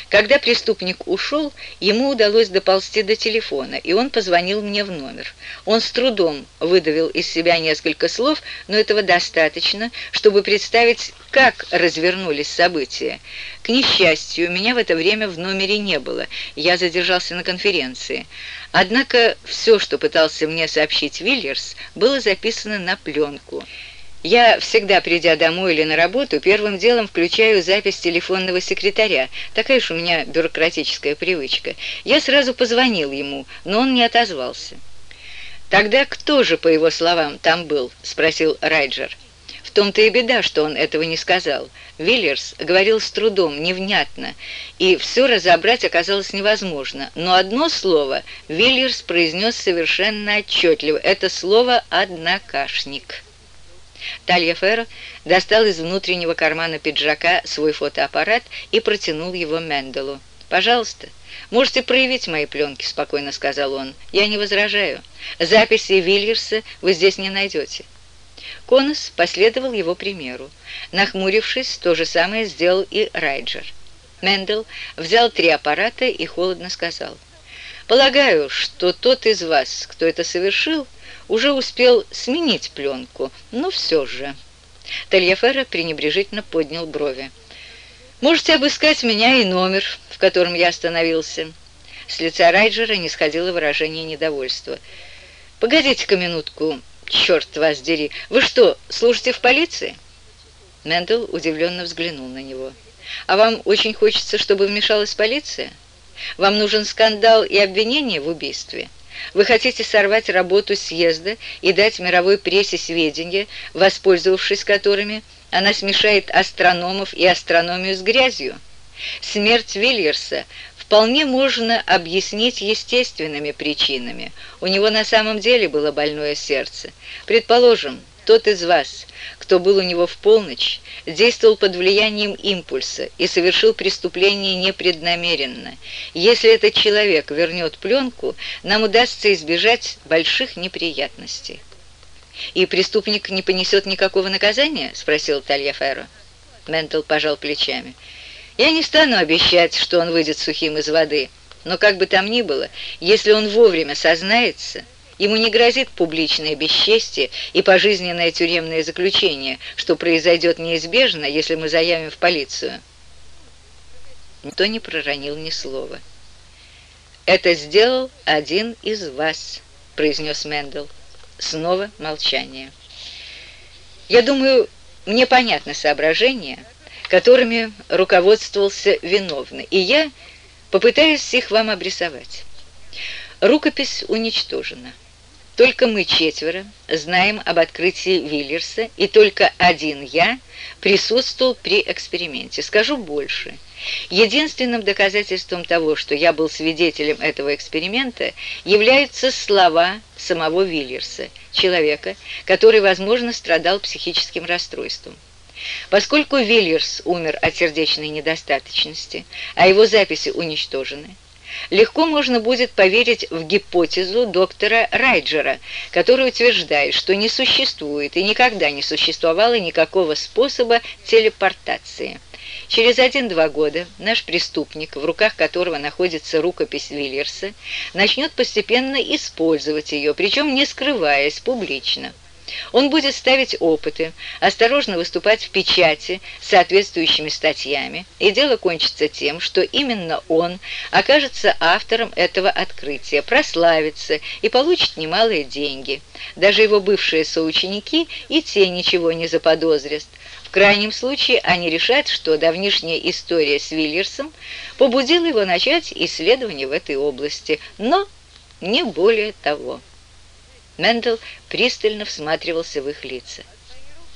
Когда преступник ушел, ему удалось доползти до телефона, и он позвонил мне в номер. Он с трудом выдавил из себя несколько слов, но этого достаточно, чтобы представить, как развернулись события. К несчастью, меня в это время в номере не было, я задержался на конференции. Однако все, что пытался мне сообщить Вильерс, было записано на пленку. Я всегда, придя домой или на работу, первым делом включаю запись телефонного секретаря. Такая уж у меня бюрократическая привычка. Я сразу позвонил ему, но он не отозвался. «Тогда кто же, по его словам, там был?» — спросил Райджер. В том-то и беда, что он этого не сказал. Виллерс говорил с трудом, невнятно, и все разобрать оказалось невозможно. Но одно слово Виллерс произнес совершенно отчетливо. Это слово «однокашник». Тальяфер достал из внутреннего кармана пиджака свой фотоаппарат и протянул его Менделу. «Пожалуйста, можете проявить мои пленки», — спокойно сказал он. «Я не возражаю. Записи Вильерса вы здесь не найдете». Конос последовал его примеру. Нахмурившись, то же самое сделал и Райджер. Мендел взял три аппарата и холодно сказал. «Полагаю, что тот из вас, кто это совершил, — уже успел сменить пленку, но все же. Тельяфера пренебрежительно поднял брови. «Можете обыскать меня и номер, в котором я остановился». С лица Райджера не сходило выражение недовольства. «Погодите-ка минутку, черт вас дери! Вы что, служите в полиции?» Мендел удивленно взглянул на него. «А вам очень хочется, чтобы вмешалась полиция? Вам нужен скандал и обвинение в убийстве?» Вы хотите сорвать работу съезда и дать мировой прессе сведения, воспользовавшись которыми она смешает астрономов и астрономию с грязью? Смерть Вильерса вполне можно объяснить естественными причинами. У него на самом деле было больное сердце. Предположим, тот из вас, кто был у него в полночь, действовал под влиянием импульса и совершил преступление непреднамеренно. Если этот человек вернет пленку, нам удастся избежать больших неприятностей. «И преступник не понесет никакого наказания?» — спросил Тальяферо. Ментл пожал плечами. «Я не стану обещать, что он выйдет сухим из воды, но как бы там ни было, если он вовремя сознается...» Ему не грозит публичное бесчестие и пожизненное тюремное заключение, что произойдет неизбежно, если мы заявим в полицию. Никто не проронил ни слова. «Это сделал один из вас», — произнес Мендел. Снова молчание. «Я думаю, мне понятны соображения, которыми руководствовался виновный, и я попытаюсь их вам обрисовать. Рукопись уничтожена. Только мы четверо знаем об открытии Виллерса, и только один я присутствовал при эксперименте. Скажу больше. Единственным доказательством того, что я был свидетелем этого эксперимента, являются слова самого Виллерса, человека, который, возможно, страдал психическим расстройством. Поскольку Вильерс умер от сердечной недостаточности, а его записи уничтожены, легко можно будет поверить в гипотезу доктора Райджера, который утверждает, что не существует и никогда не существовало никакого способа телепортации. Через один-два года наш преступник, в руках которого находится рукопись Виллерса, начнет постепенно использовать ее, причем не скрываясь публично. Он будет ставить опыты, осторожно выступать в печати с соответствующими статьями, и дело кончится тем, что именно он окажется автором этого открытия, прославится и получит немалые деньги. Даже его бывшие соученики и те ничего не заподозрят. В крайнем случае они решат, что давнишняя история с Виллерсом побудила его начать исследование в этой области, но не более того. Мендел пристально всматривался в их лица.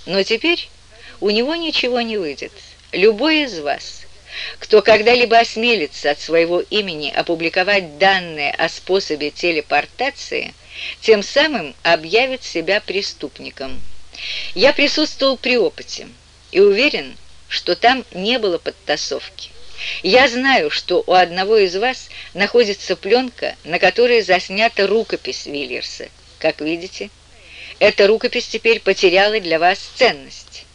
«Но теперь у него ничего не выйдет. Любой из вас, кто когда-либо осмелится от своего имени опубликовать данные о способе телепортации, тем самым объявит себя преступником. Я присутствовал при опыте и уверен, что там не было подтасовки. Я знаю, что у одного из вас находится пленка, на которой заснята рукопись Вильерса. Как видите, эта рукопись теперь потеряла для вас ценность.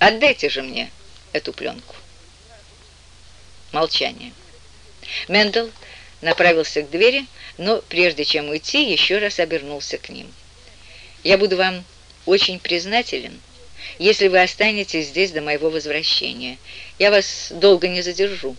Отдайте же мне эту пленку. Молчание. Мендел направился к двери, но прежде чем уйти, еще раз обернулся к ним. «Я буду вам очень признателен, если вы останетесь здесь до моего возвращения. Я вас долго не задержу.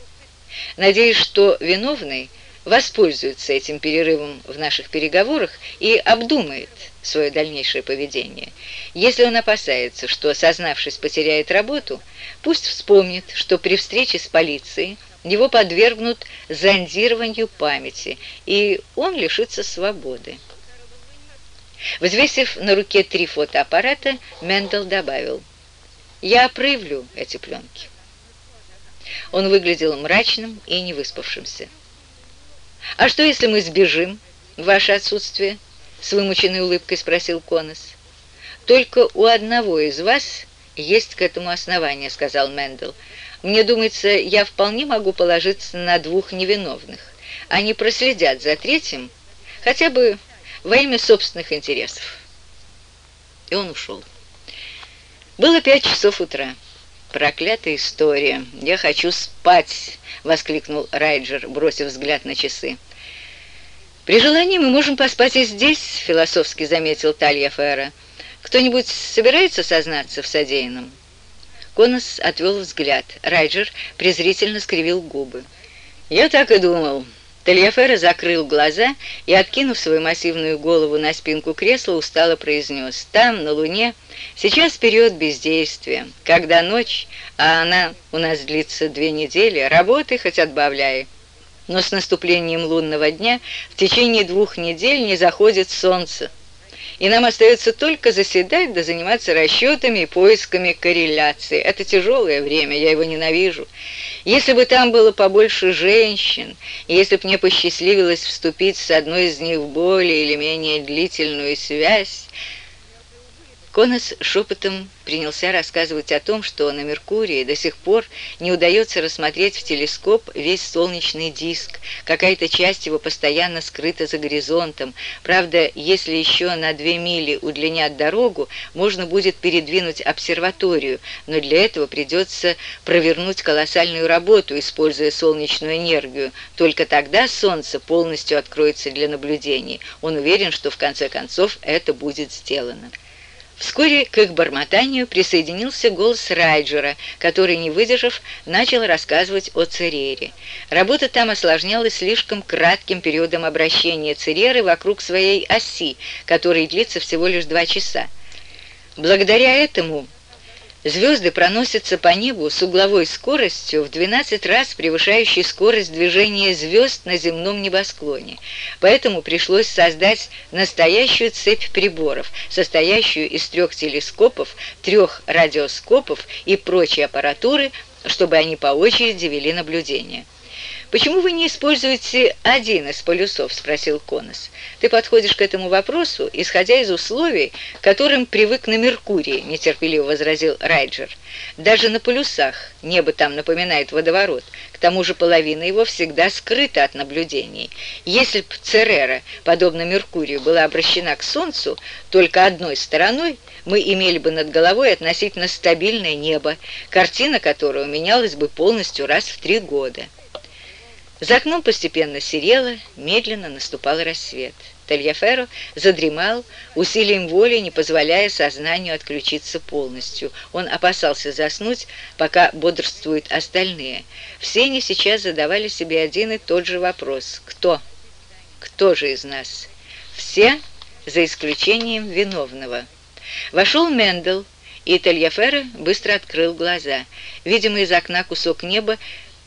Надеюсь, что виновный воспользуется этим перерывом в наших переговорах и обдумает свое дальнейшее поведение. Если он опасается, что, сознавшись, потеряет работу, пусть вспомнит, что при встрече с полицией его подвергнут зондированию памяти, и он лишится свободы. Взвесив на руке три фотоаппарата, Мендел добавил, «Я проявлю эти пленки». Он выглядел мрачным и невыспавшимся. «А что, если мы сбежим в ваше отсутствие?» С вымученной улыбкой спросил Конос. «Только у одного из вас есть к этому основание», — сказал Мендел. «Мне думается, я вполне могу положиться на двух невиновных. Они проследят за третьим, хотя бы во имя собственных интересов». И он ушел. Было пять часов утра. «Проклятая история! Я хочу спать!» — воскликнул Райджер, бросив взгляд на часы. «При желании мы можем поспать и здесь», — философски заметил Талья Фера. «Кто-нибудь собирается сознаться в содеянном?» Конос отвел взгляд. Райджер презрительно скривил губы. «Я так и думал. Тельяфера закрыл глаза и, откинув свою массивную голову на спинку кресла, устало произнес «Там, на Луне, сейчас период бездействия, когда ночь, а она у нас длится две недели, работы хоть отбавляй». Но с наступлением лунного дня в течение двух недель не заходит солнце, и нам остается только заседать да заниматься расчетами и поисками корреляции. Это тяжелое время, я его ненавижу. Если бы там было побольше женщин, если бы мне посчастливилось вступить с одной из них в более или менее длительную связь, Конос шепотом принялся рассказывать о том, что на Меркурии до сих пор не удается рассмотреть в телескоп весь солнечный диск. Какая-то часть его постоянно скрыта за горизонтом. Правда, если еще на две мили удлинят дорогу, можно будет передвинуть обсерваторию, но для этого придется провернуть колоссальную работу, используя солнечную энергию. Только тогда Солнце полностью откроется для наблюдений. Он уверен, что в конце концов это будет сделано. Вскоре к их бормотанию присоединился голос Райджера, который, не выдержав, начал рассказывать о Церере. Работа там осложнялась слишком кратким периодом обращения Цереры вокруг своей оси, который длится всего лишь два часа. Благодаря этому Звезды проносятся по небу с угловой скоростью в 12 раз превышающей скорость движения звезд на земном небосклоне. Поэтому пришлось создать настоящую цепь приборов, состоящую из трех телескопов, трех радиоскопов и прочей аппаратуры, чтобы они по очереди вели наблюдения. «Почему вы не используете один из полюсов?» – спросил Конос. «Ты подходишь к этому вопросу, исходя из условий, которым привык на Меркурии», – нетерпеливо возразил Райджер. «Даже на полюсах небо там напоминает водоворот. К тому же половина его всегда скрыта от наблюдений. Если б Церера, подобно Меркурию, была обращена к Солнцу только одной стороной, мы имели бы над головой относительно стабильное небо, картина которого менялась бы полностью раз в три года». За окном постепенно серело, медленно наступал рассвет. Тельяферо задремал, усилием воли не позволяя сознанию отключиться полностью. Он опасался заснуть, пока бодрствуют остальные. Все они сейчас задавали себе один и тот же вопрос. Кто? Кто же из нас? Все, за исключением виновного. Вошел Мендел, и Тельяферо быстро открыл глаза. Видимо, из окна кусок неба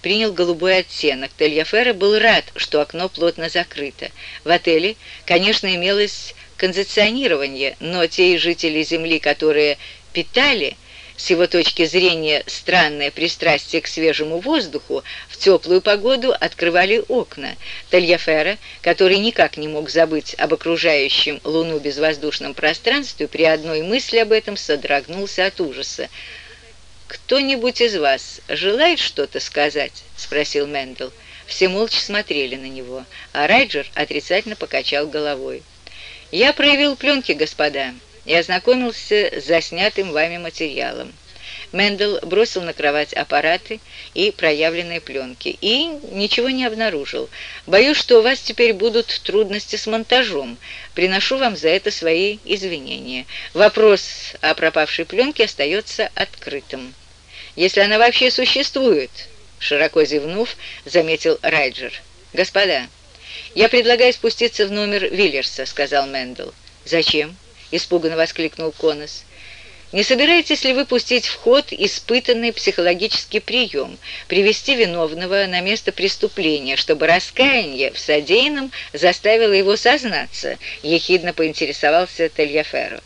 принял голубой оттенок. Тельяфера был рад, что окно плотно закрыто. В отеле, конечно, имелось кондиционирование, но те жители Земли, которые питали, с его точки зрения, странное пристрастие к свежему воздуху, в теплую погоду открывали окна. Тальяферро, который никак не мог забыть об окружающем Луну безвоздушном пространстве, при одной мысли об этом содрогнулся от ужаса. «Кто-нибудь из вас желает что-то сказать?» — спросил Мэндл. Все молча смотрели на него, а Райджер отрицательно покачал головой. «Я проявил пленки, господа, и ознакомился с заснятым вами материалом. Мэндл бросил на кровать аппараты и проявленные пленки и ничего не обнаружил. Боюсь, что у вас теперь будут трудности с монтажом. Приношу вам за это свои извинения. Вопрос о пропавшей пленке остается открытым. Если она вообще существует, широко зевнув, заметил Райджер. Господа, я предлагаю спуститься в номер Виллерса, сказал Мэндл. Зачем? испуганно воскликнул Каунас. Не собираетесь ли вы пустить в ход испытанный психологический прием, привести виновного на место преступления, чтобы раскаяние в содеянном заставило его сознаться?» — ехидно поинтересовался Тельяферо.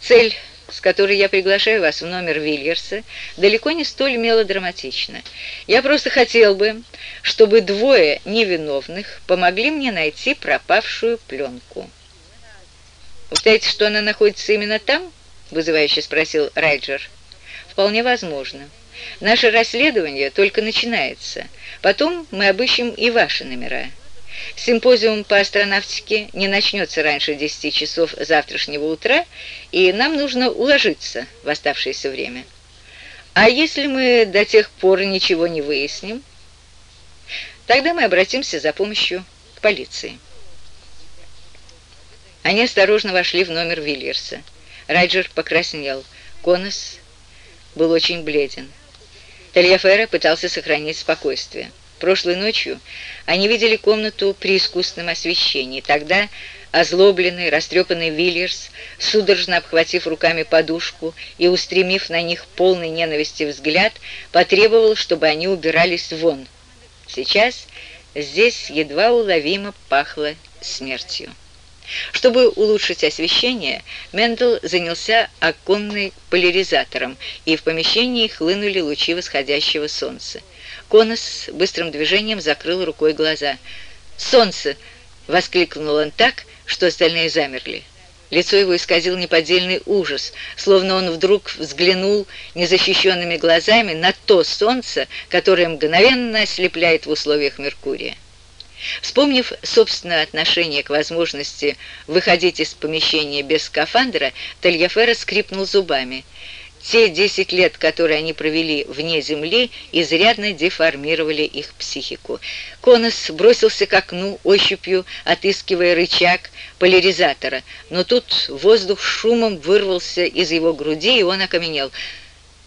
«Цель с которой я приглашаю вас в номер Вильерса, далеко не столь мелодраматична. Я просто хотел бы, чтобы двое невиновных помогли мне найти пропавшую пленку». «Вы считаете, что она находится именно там?» вызывающе спросил Райджер. «Вполне возможно. Наше расследование только начинается. Потом мы обыщем и ваши номера. Симпозиум по астронавтике не начнется раньше 10 часов завтрашнего утра, и нам нужно уложиться в оставшееся время. А если мы до тех пор ничего не выясним, тогда мы обратимся за помощью к полиции». Они осторожно вошли в номер Вильерса. Райджер покраснел. Конос был очень бледен. Тальяфера пытался сохранить спокойствие. Прошлой ночью они видели комнату при искусственном освещении. Тогда озлобленный, растрепанный Вильерс, судорожно обхватив руками подушку и устремив на них полный ненависти взгляд, потребовал, чтобы они убирались вон. Сейчас здесь едва уловимо пахло смертью. Чтобы улучшить освещение, Мендел занялся оконным поляризатором, и в помещении хлынули лучи восходящего солнца. Конос быстрым движением закрыл рукой глаза. «Солнце!» — воскликнул он так, что остальные замерли. Лицо его исказил неподдельный ужас, словно он вдруг взглянул незащищенными глазами на то солнце, которое мгновенно ослепляет в условиях Меркурия. Вспомнив собственное отношение к возможности выходить из помещения без скафандра, Тальяфера скрипнул зубами. Те десять лет, которые они провели вне земли, изрядно деформировали их психику. Конос бросился к окну, ощупью отыскивая рычаг поляризатора, но тут воздух шумом вырвался из его груди, и он окаменел.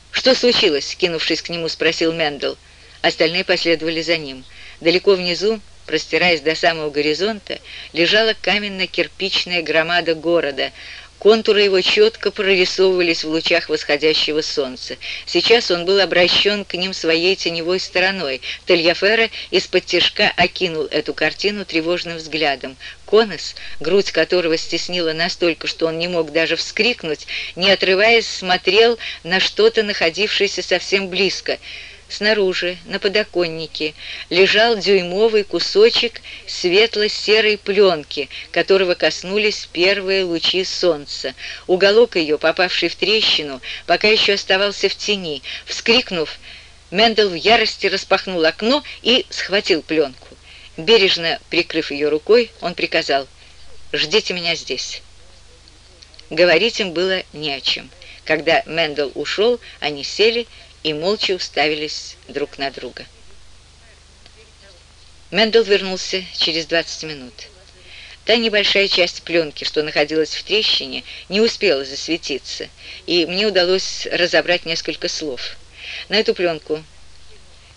«Что случилось?» — кинувшись к нему, спросил Мендел. Остальные последовали за ним. Далеко внизу простираясь до самого горизонта, лежала каменно-кирпичная громада города. Контуры его четко прорисовывались в лучах восходящего солнца. Сейчас он был обращен к ним своей теневой стороной. Тельяфера из-под тяжка окинул эту картину тревожным взглядом. Конос, грудь которого стеснила настолько, что он не мог даже вскрикнуть, не отрываясь, смотрел на что-то, находившееся совсем близко — Снаружи, на подоконнике, лежал дюймовый кусочек светло-серой пленки, которого коснулись первые лучи солнца. Уголок ее, попавший в трещину, пока еще оставался в тени. Вскрикнув, Мендел в ярости распахнул окно и схватил пленку. Бережно прикрыв ее рукой, он приказал «Ждите меня здесь». Говорить им было не о чем. Когда Мендел ушел, они сели и молча уставились друг на друга. Мендел вернулся через 20 минут. Та небольшая часть пленки, что находилась в трещине, не успела засветиться, и мне удалось разобрать несколько слов. На эту пленку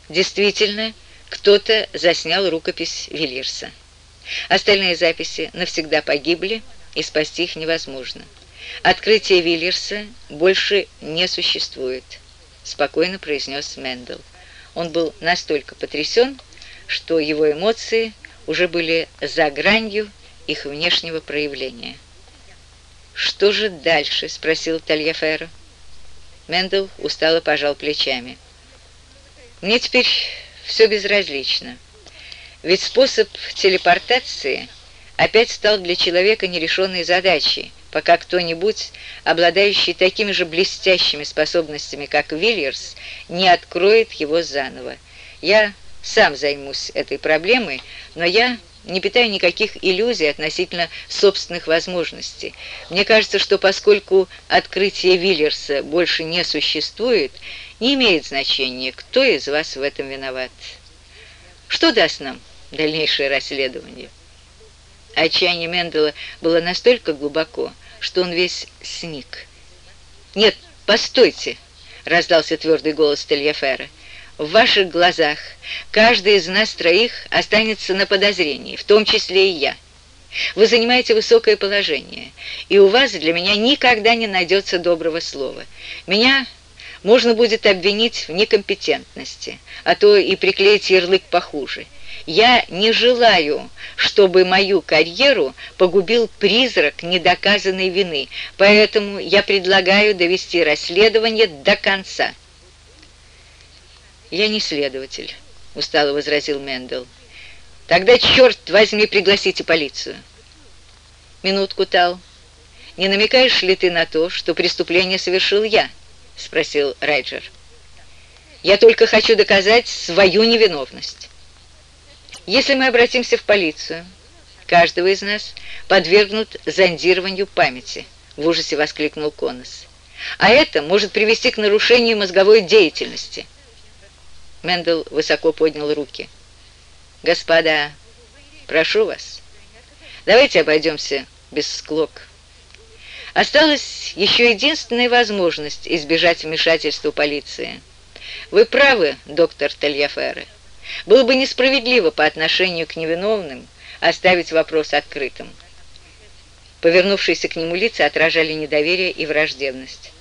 действительно кто-то заснял рукопись Вильерса. Остальные записи навсегда погибли, и спасти их невозможно. Открытие Вильерса больше не существует спокойно произнес Мендел. Он был настолько потрясен, что его эмоции уже были за гранью их внешнего проявления. «Что же дальше?» — спросил Тальяферо. Мендел устало пожал плечами. «Мне теперь все безразлично. Ведь способ телепортации опять стал для человека нерешенной задачей, пока кто-нибудь, обладающий такими же блестящими способностями, как Вильерс, не откроет его заново. Я сам займусь этой проблемой, но я не питаю никаких иллюзий относительно собственных возможностей. Мне кажется, что поскольку открытие Виллерса больше не существует, не имеет значения, кто из вас в этом виноват. Что даст нам дальнейшее расследование? Отчаяние Мендела было настолько глубоко, что он весь сник. «Нет, постойте!» — раздался твердый голос Тельяфера. «В ваших глазах каждый из нас троих останется на подозрении, в том числе и я. Вы занимаете высокое положение, и у вас для меня никогда не найдется доброго слова. Меня можно будет обвинить в некомпетентности, а то и приклеить ярлык похуже». Я не желаю, чтобы мою карьеру погубил призрак недоказанной вины, поэтому я предлагаю довести расследование до конца. «Я не следователь», — устало возразил Мендел. «Тогда, черт возьми, пригласите полицию». «Минутку, Тал. Не намекаешь ли ты на то, что преступление совершил я?» — спросил Райджер. «Я только хочу доказать свою невиновность». Если мы обратимся в полицию, каждого из нас подвергнут зондированию памяти, в ужасе воскликнул Конос. А это может привести к нарушению мозговой деятельности. Мендел высоко поднял руки. «Господа, прошу вас, давайте обойдемся без склок. Осталась еще единственная возможность избежать вмешательства полиции. Вы правы, доктор Тельяфере. Было бы несправедливо по отношению к невиновным оставить вопрос открытым. Повернувшиеся к нему лица отражали недоверие и враждебность.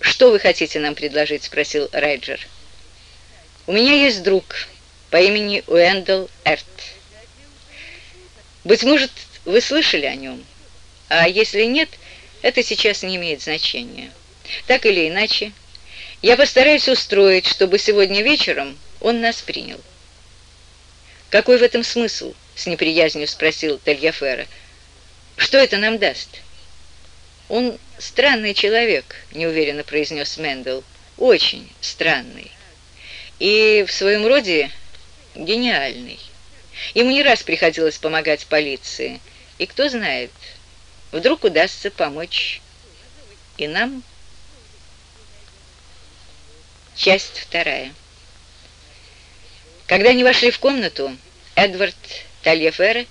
«Что вы хотите нам предложить?» — спросил Райджер. «У меня есть друг по имени Уэндел Эрт. Быть может, вы слышали о нем, а если нет, это сейчас не имеет значения. Так или иначе, я постараюсь устроить, чтобы сегодня вечером он нас принял. «Какой в этом смысл?» — с неприязнью спросил Тельяфера. «Что это нам даст?» «Он странный человек», — неуверенно произнес Мендел. «Очень странный. И в своем роде гениальный. Ему не раз приходилось помогать полиции. И кто знает, вдруг удастся помочь и нам». Часть вторая. Когда они вошли в комнату, Эдвард Тальефера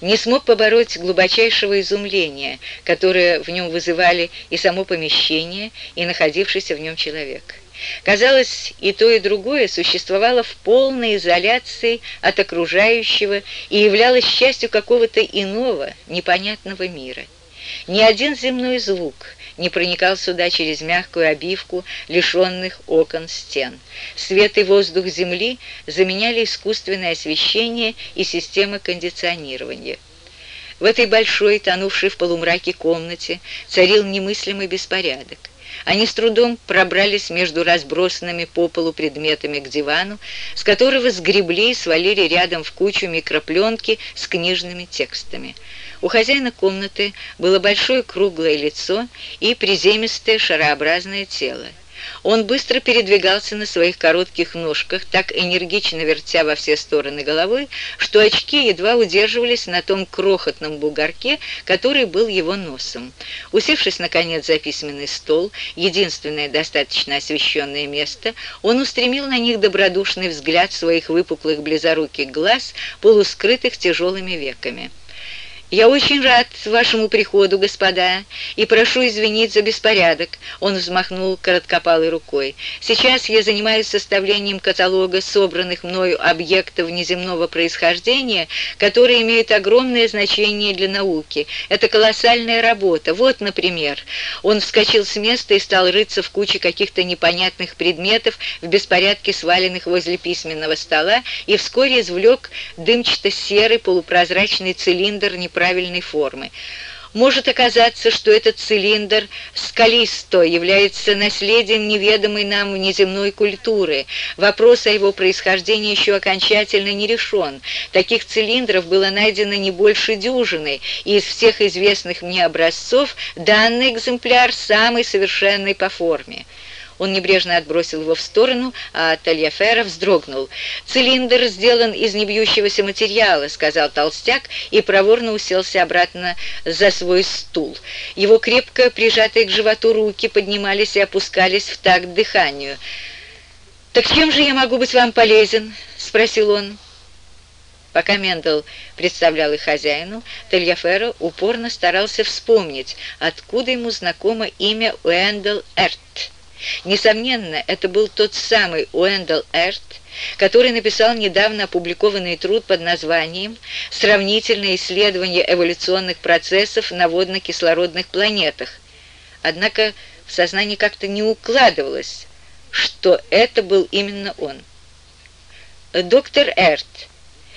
не смог побороть глубочайшего изумления, которое в нем вызывали и само помещение, и находившийся в нем человек. Казалось, и то, и другое существовало в полной изоляции от окружающего и являлось частью какого-то иного, непонятного мира. Ни один земной звук не проникал сюда через мягкую обивку лишенных окон стен. Свет и воздух земли заменяли искусственное освещение и системы кондиционирования. В этой большой, тонувшей в полумраке комнате, царил немыслимый беспорядок. Они с трудом пробрались между разбросанными по полу предметами к дивану, с которого сгребли и свалили рядом в кучу микропленки с книжными текстами. У хозяина комнаты было большое круглое лицо и приземистое шарообразное тело. Он быстро передвигался на своих коротких ножках, так энергично вертя во все стороны головой, что очки едва удерживались на том крохотном бугорке, который был его носом. Усевшись, наконец, за письменный стол, единственное достаточно освещенное место, он устремил на них добродушный взгляд своих выпуклых близоруких глаз, полускрытых тяжелыми веками. «Я очень рад вашему приходу, господа, и прошу извинить за беспорядок», — он взмахнул короткопалой рукой. «Сейчас я занимаюсь составлением каталога собранных мною объектов неземного происхождения, которые имеют огромное значение для науки. Это колоссальная работа. Вот, например». Он вскочил с места и стал рыться в куче каких-то непонятных предметов в беспорядке сваленных возле письменного стола и вскоре извлек дымчато-серый полупрозрачный цилиндр неправильной формы. Может оказаться, что этот цилиндр скалисто является наследием неведомой нам внеземной культуры. Вопрос о его происхождении еще окончательно не решен. Таких цилиндров было найдено не больше дюжины, и из всех известных мне образцов данный экземпляр самый совершенный по форме. Он небрежно отбросил его в сторону, а Тальяфера вздрогнул. «Цилиндр сделан из небьющегося материала», — сказал толстяк и проворно уселся обратно за свой стул. Его крепко прижатые к животу руки поднимались и опускались в такт дыханию. «Так чем же я могу быть вам полезен?» — спросил он. Пока Мендел представлял их хозяину, Тельяферо упорно старался вспомнить, откуда ему знакомо имя Уэндел Эрт. Несомненно, это был тот самый Уэндел Эрт, который написал недавно опубликованный труд под названием «Сравнительное исследование эволюционных процессов на водно-кислородных планетах». Однако в сознании как-то не укладывалось, что это был именно он. «Доктор Эрт,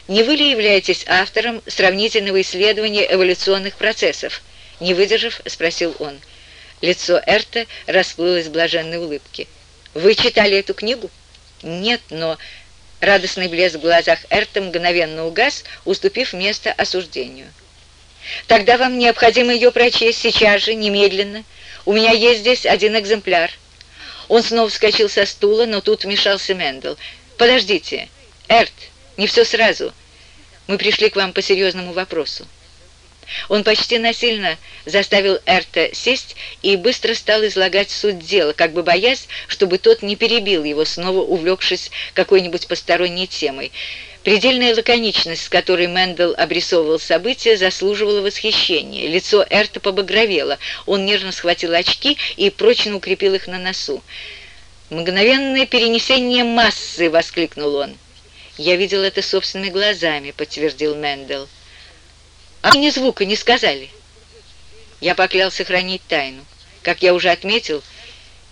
не вы ли являетесь автором сравнительного исследования эволюционных процессов?» Не выдержав, спросил он. Лицо Эрта расплылось в блаженной улыбке. «Вы читали эту книгу?» «Нет, но...» Радостный блеск в глазах Эрта мгновенно угас, уступив место осуждению. «Тогда вам необходимо ее прочесть сейчас же, немедленно. У меня есть здесь один экземпляр». Он снова вскочил со стула, но тут вмешался Мендел. «Подождите, Эрт, не все сразу. Мы пришли к вам по серьезному вопросу». Он почти насильно заставил Эрта сесть и быстро стал излагать суть дела, как бы боясь, чтобы тот не перебил его, снова увлекшись какой-нибудь посторонней темой. Предельная лаконичность, с которой Мэндл обрисовывал события, заслуживала восхищения. Лицо Эрта побагровело, он нервно схватил очки и прочно укрепил их на носу. «Мгновенное перенесение массы!» — воскликнул он. «Я видел это собственными глазами», — подтвердил Мэндл. А ни звука не сказали. Я поклялся хранить тайну. Как я уже отметил,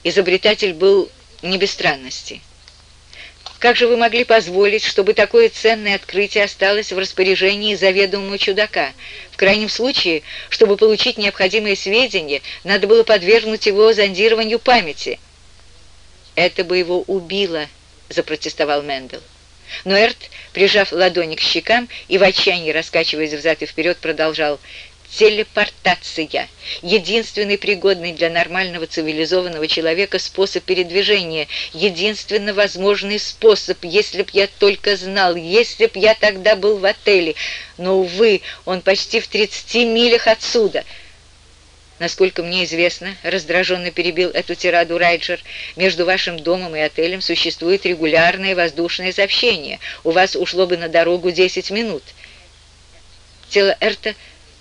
изобретатель был не без странности. Как же вы могли позволить, чтобы такое ценное открытие осталось в распоряжении заведомого чудака? В крайнем случае, чтобы получить необходимые сведения, надо было подвергнуть его зондированию памяти. «Это бы его убило», — запротестовал Мендел. Но Эрт, прижав ладони к щекам и в отчаянии раскачиваясь взад и вперед, продолжал Телепортация – единственный пригодный для нормального цивилизованного человека способ передвижения, единственно возможный способ, если б я только знал, если б я тогда был в отеле. Но, увы, он почти в 30 милях отсюда – Насколько мне известно, раздраженно перебил эту тираду Райджер, между вашим домом и отелем существует регулярное воздушное сообщение. У вас ушло бы на дорогу 10 минут. Тело Эрта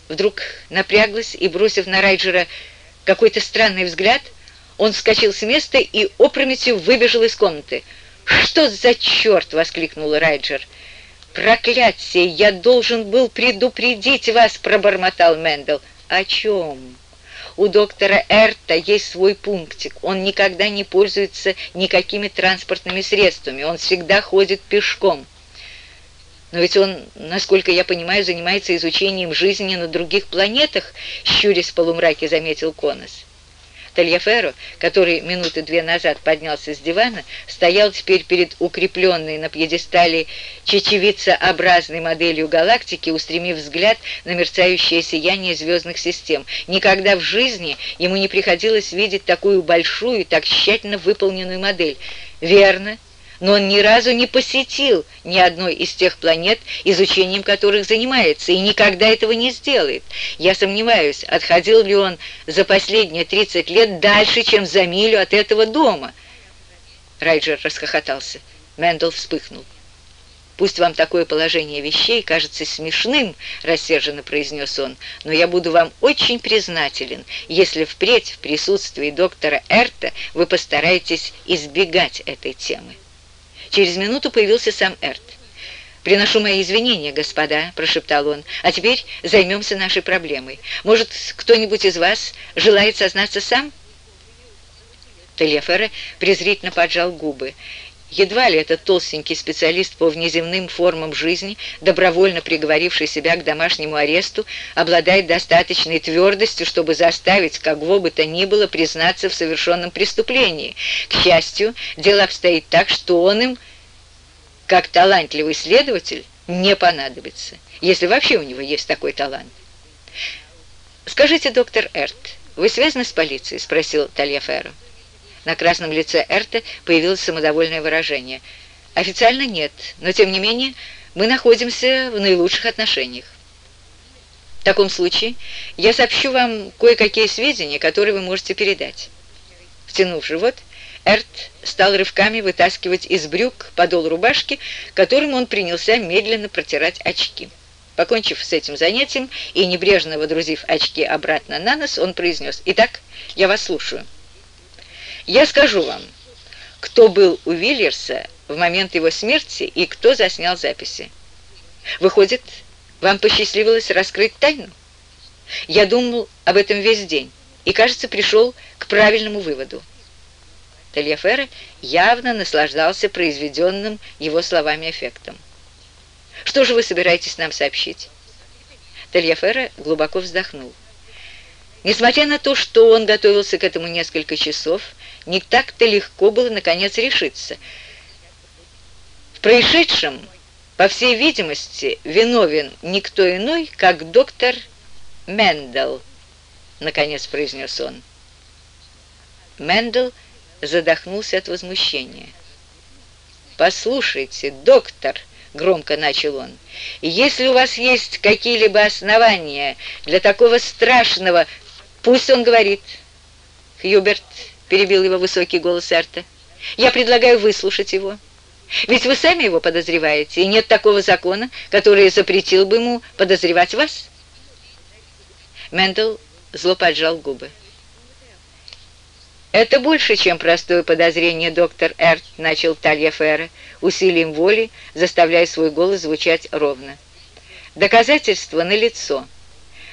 вдруг напряглось и, бросив на Райджера какой-то странный взгляд, он вскочил с места и опрометью выбежал из комнаты. «Что за черт!» — воскликнул Райджер. «Проклятие! Я должен был предупредить вас!» — пробормотал Мэндл. «О чем?» У доктора Эрта есть свой пунктик. Он никогда не пользуется никакими транспортными средствами. Он всегда ходит пешком. Но ведь он, насколько я понимаю, занимается изучением жизни на других планетах, щурясь в полумраке, заметил Конос. Тальяферо, который минуты две назад поднялся с дивана, стоял теперь перед укрепленной на пьедестале чечевицеобразной моделью галактики, устремив взгляд на мерцающее сияние звездных систем. Никогда в жизни ему не приходилось видеть такую большую и так тщательно выполненную модель. «Верно», но он ни разу не посетил ни одной из тех планет, изучением которых занимается, и никогда этого не сделает. Я сомневаюсь, отходил ли он за последние 30 лет дальше, чем за милю от этого дома. Райджер расхохотался. Мэндл вспыхнул. «Пусть вам такое положение вещей кажется смешным», — рассерженно произнес он, «но я буду вам очень признателен, если впредь в присутствии доктора Эрта вы постараетесь избегать этой темы». Через минуту появился сам Эрт. «Приношу мои извинения, господа», — прошептал он. «А теперь займемся нашей проблемой. Может, кто-нибудь из вас желает сознаться сам?» Тельефере презрительно поджал губы. Едва ли этот толстенький специалист по внеземным формам жизни, добровольно приговоривший себя к домашнему аресту, обладает достаточной твердостью, чтобы заставить кого бы то ни было признаться в совершенном преступлении. К счастью, дело обстоит так, что он им, как талантливый следователь, не понадобится, если вообще у него есть такой талант. «Скажите, доктор Эрт, вы связаны с полицией?» – спросил Тальяферо. На красном лице Эрта появилось самодовольное выражение. «Официально нет, но тем не менее мы находимся в наилучших отношениях. В таком случае я сообщу вам кое-какие сведения, которые вы можете передать». Втянув живот, Эрт стал рывками вытаскивать из брюк подол рубашки, которым он принялся медленно протирать очки. Покончив с этим занятием и небрежно водрузив очки обратно на нос, он произнес «Итак, я вас слушаю». Я скажу вам, кто был у Вильерса в момент его смерти и кто заснял записи. Выходит, вам посчастливилось раскрыть тайну? Я думал об этом весь день и, кажется, пришел к правильному выводу. Тельяфере явно наслаждался произведенным его словами эффектом. «Что же вы собираетесь нам сообщить?» Тельяфере глубоко вздохнул. Несмотря на то, что он готовился к этому несколько часов, не так-то легко было, наконец, решиться. В происшедшем, по всей видимости, виновен никто иной, как доктор Мендел, наконец произнес он. Мендел задохнулся от возмущения. «Послушайте, доктор!» — громко начал он. «Если у вас есть какие-либо основания для такого страшного...» «Пусть он говорит!» Хьюберт перебил его высокий голос Эрта. «Я предлагаю выслушать его. Ведь вы сами его подозреваете, и нет такого закона, который запретил бы ему подозревать вас». Мендел зло поджал губы. «Это больше, чем простое подозрение, доктор Эрт», — начал Талья Ферре, усилием воли, заставляя свой голос звучать ровно. «Доказательство налицо.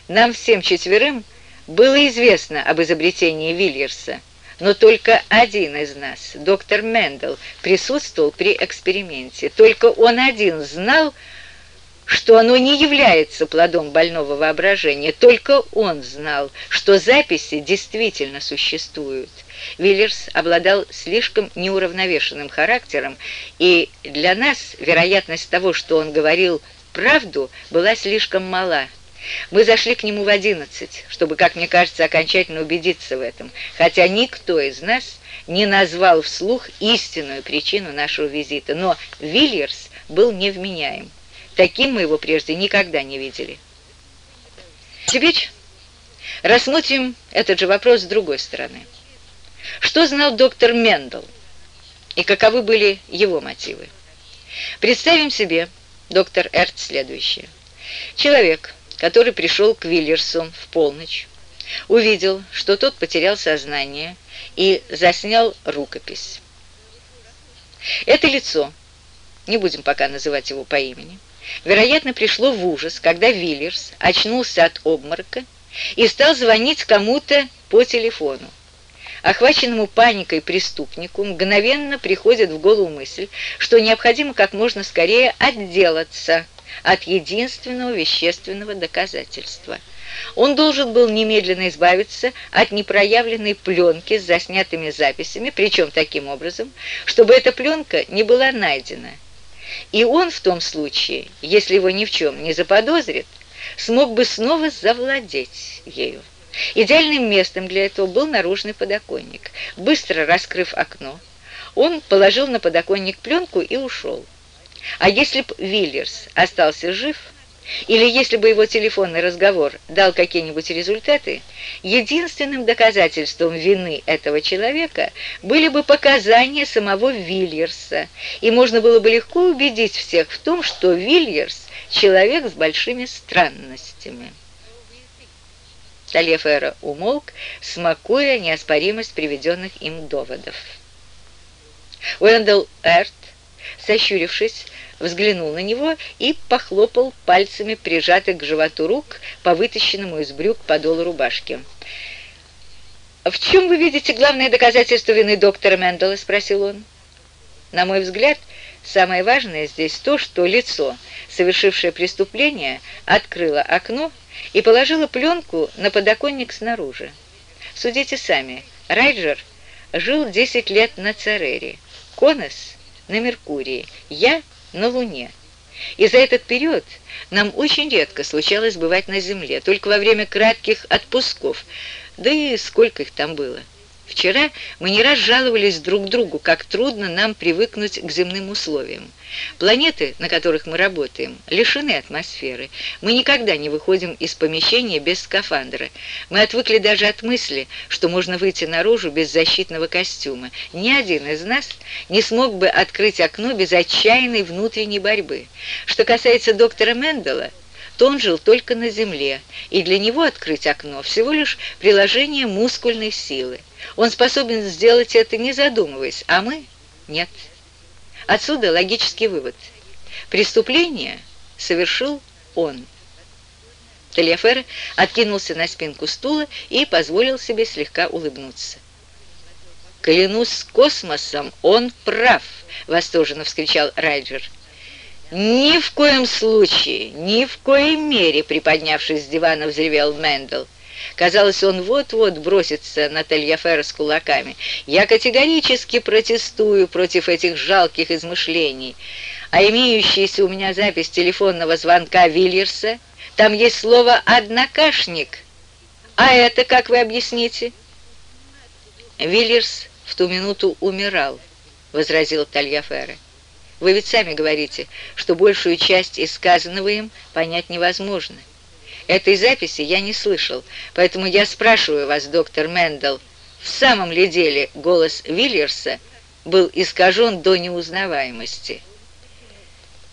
Нам всем четверым было известно об изобретении Вильерса, но только один из нас, доктор Мендел, присутствовал при эксперименте. Только он один знал, что оно не является плодом больного воображения. Только он знал, что записи действительно существуют. Виллерс обладал слишком неуравновешенным характером, и для нас вероятность того, что он говорил правду, была слишком мала. Мы зашли к нему в одиннадцать, чтобы, как мне кажется, окончательно убедиться в этом, хотя никто из нас не назвал вслух истинную причину нашего визита, но Вильерс был невменяем. Таким мы его прежде никогда не видели. Теперь рассмотрим этот же вопрос с другой стороны. Что знал доктор Мендел и каковы были его мотивы? Представим себе, доктор Эрт, следующее. Человек, который пришел к Виллерсу в полночь, увидел, что тот потерял сознание и заснял рукопись. Это лицо, не будем пока называть его по имени, вероятно, пришло в ужас, когда Виллерс очнулся от обморока и стал звонить кому-то по телефону. Охваченному паникой преступнику мгновенно приходит в голову мысль, что необходимо как можно скорее отделаться от единственного вещественного доказательства. Он должен был немедленно избавиться от непроявленной пленки с заснятыми записями, причем таким образом, чтобы эта пленка не была найдена. И он в том случае, если его ни в чем не заподозрит, смог бы снова завладеть ею. Идеальным местом для этого был наружный подоконник. Быстро раскрыв окно, он положил на подоконник пленку и ушел. А если б Виллерс остался жив, или если бы его телефонный разговор дал какие-нибудь результаты, единственным доказательством вины этого человека были бы показания самого Вильерса, и можно было бы легко убедить всех в том, что Вильерс – человек с большими странностями. Талефера умолк, смакуя неоспоримость приведенных им доводов. Уэндell Эрт, сощурившись, взглянул на него и похлопал пальцами прижатых к животу рук по вытащенному из брюк подолу рубашки. «В чем вы видите главное доказательство вины доктора Мендела?» — спросил он. На мой взгляд, самое важное здесь то, что лицо, совершившее преступление, открыло окно и положило пленку на подоконник снаружи. Судите сами, Райджер жил 10 лет на Церере, Конос на Меркурии, я на Луне. И за этот период нам очень редко случалось бывать на Земле, только во время кратких отпусков, да и сколько их там было. Вчера мы не раз жаловались друг другу, как трудно нам привыкнуть к земным условиям. Планеты, на которых мы работаем, лишены атмосферы. Мы никогда не выходим из помещения без скафандра. Мы отвыкли даже от мысли, что можно выйти наружу без защитного костюма. Ни один из нас не смог бы открыть окно без отчаянной внутренней борьбы. Что касается доктора Мендела, то он жил только на земле, и для него открыть окно всего лишь приложение мускульной силы. Он способен сделать это, не задумываясь, а мы – нет. Отсюда логический вывод. Преступление совершил он. Тельяфер откинулся на спинку стула и позволил себе слегка улыбнуться. «Клянусь космосом, он прав!» — восторженно вскричал Райджер. «Ни в коем случае, ни в коей мере!» — приподнявшись с дивана, взревел Мэндл. Казалось, он вот-вот бросится на Тельяферо с кулаками. «Я категорически протестую против этих жалких измышлений. А имеющаяся у меня запись телефонного звонка Вильерса, там есть слово «однокашник». А это как вы объясните?» «Вильерс в ту минуту умирал», — возразил Тельяферо. «Вы ведь сами говорите, что большую часть из сказанного им понять невозможно». Этой записи я не слышал, поэтому я спрашиваю вас, доктор Мэндл, в самом ли деле голос Вильерса был искажен до неузнаваемости?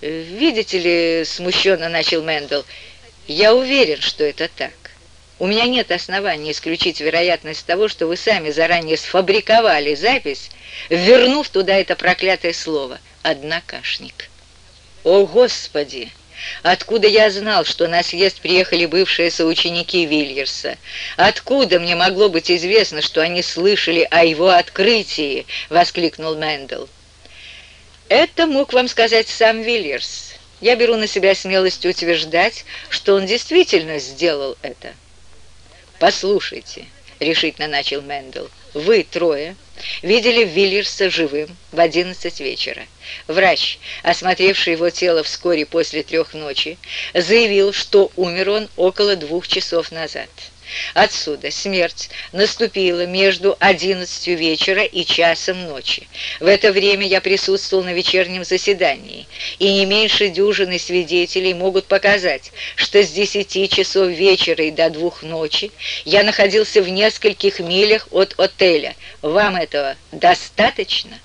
«Видите ли, — смущенно начал Мэндл, — я уверен, что это так. У меня нет оснований исключить вероятность того, что вы сами заранее сфабриковали запись, ввернув туда это проклятое слово «однокашник». «О, Господи!» Откуда я знал, что на съезд приехали бывшие соученики Вильерса? Откуда мне могло быть известно, что они слышали о его открытии?» — воскликнул Мэндл. «Это мог вам сказать сам Вильерс. Я беру на себя смелость утверждать, что он действительно сделал это». «Послушайте», — решительно начал Мэндл, — «вы трое видели Виллерса живым в 11 вечера. Врач, осмотревший его тело вскоре после трех ночи, заявил, что умер он около двух часов назад. Отсюда смерть наступила между одиннадцатью вечера и часом ночи. В это время я присутствовал на вечернем заседании, и не меньше дюжины свидетелей могут показать, что с десяти часов вечера и до двух ночи я находился в нескольких милях от отеля. Вам этого достаточно?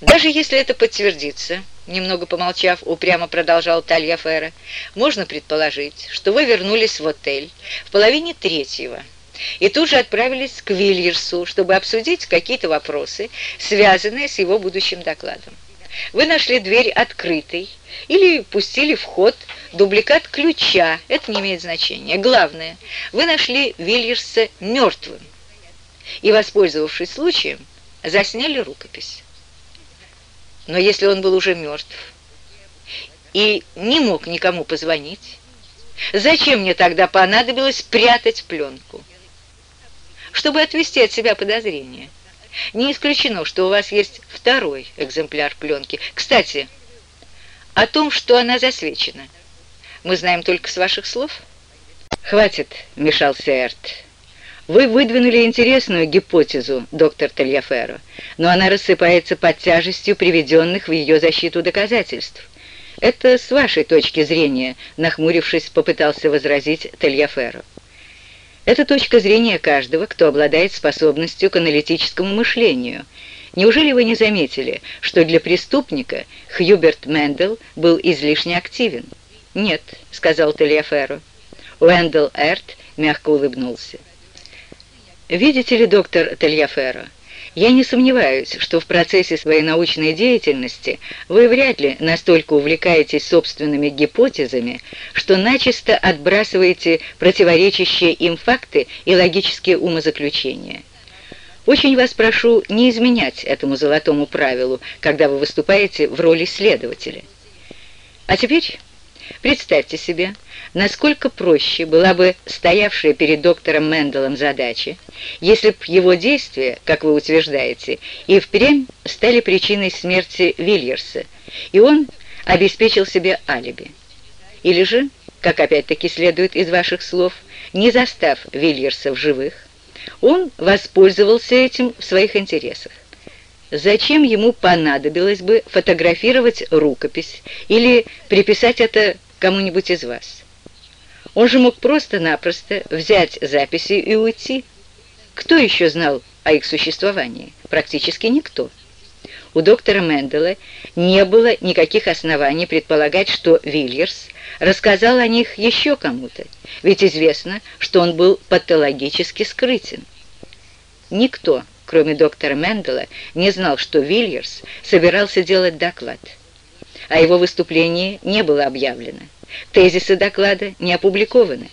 Даже если это подтвердится, немного помолчав, упрямо продолжал Тальяфера, можно предположить, что вы вернулись в отель в половине третьего и тут же отправились к Вильерсу, чтобы обсудить какие-то вопросы, связанные с его будущим докладом. Вы нашли дверь открытой или пустили в ход дубликат ключа, это не имеет значения. Главное, вы нашли Вильерса мертвым и, воспользовавшись случаем, засняли рукопись. Но если он был уже мертв и не мог никому позвонить, зачем мне тогда понадобилось прятать пленку? Чтобы отвести от себя подозрения. Не исключено, что у вас есть второй экземпляр пленки. Кстати, о том, что она засвечена, мы знаем только с ваших слов. «Хватит», — вмешался Эрт. Вы выдвинули интересную гипотезу, доктор Тельяферо, но она рассыпается под тяжестью приведенных в ее защиту доказательств. Это с вашей точки зрения, нахмурившись, попытался возразить Тельяферо. Это точка зрения каждого, кто обладает способностью к аналитическому мышлению. Неужели вы не заметили, что для преступника Хьюберт Мендел был излишне активен? «Нет», — сказал Тельяферо. Уэндел Эрт мягко улыбнулся. Видите ли, доктор Тельяферо, я не сомневаюсь, что в процессе своей научной деятельности вы вряд ли настолько увлекаетесь собственными гипотезами, что начисто отбрасываете противоречащие им факты и логические умозаключения. Очень вас прошу не изменять этому золотому правилу, когда вы выступаете в роли следователя. А теперь представьте себе, насколько проще была бы стоявшая перед доктором Менделом задача, если б его действия, как вы утверждаете, и впрямь стали причиной смерти Вильерса, и он обеспечил себе алиби. Или же, как опять-таки следует из ваших слов, не застав Вильерса в живых, он воспользовался этим в своих интересах. Зачем ему понадобилось бы фотографировать рукопись или приписать это кому-нибудь из вас? Он же мог просто-напросто взять записи и уйти. Кто еще знал о их существовании? Практически никто. У доктора Мендела не было никаких оснований предполагать, что Вильерс рассказал о них еще кому-то, ведь известно, что он был патологически скрытен. Никто, кроме доктора Мендела, не знал, что Вильерс собирался делать доклад. О его выступлении не было объявлено. Тезисы доклада не опубликованы.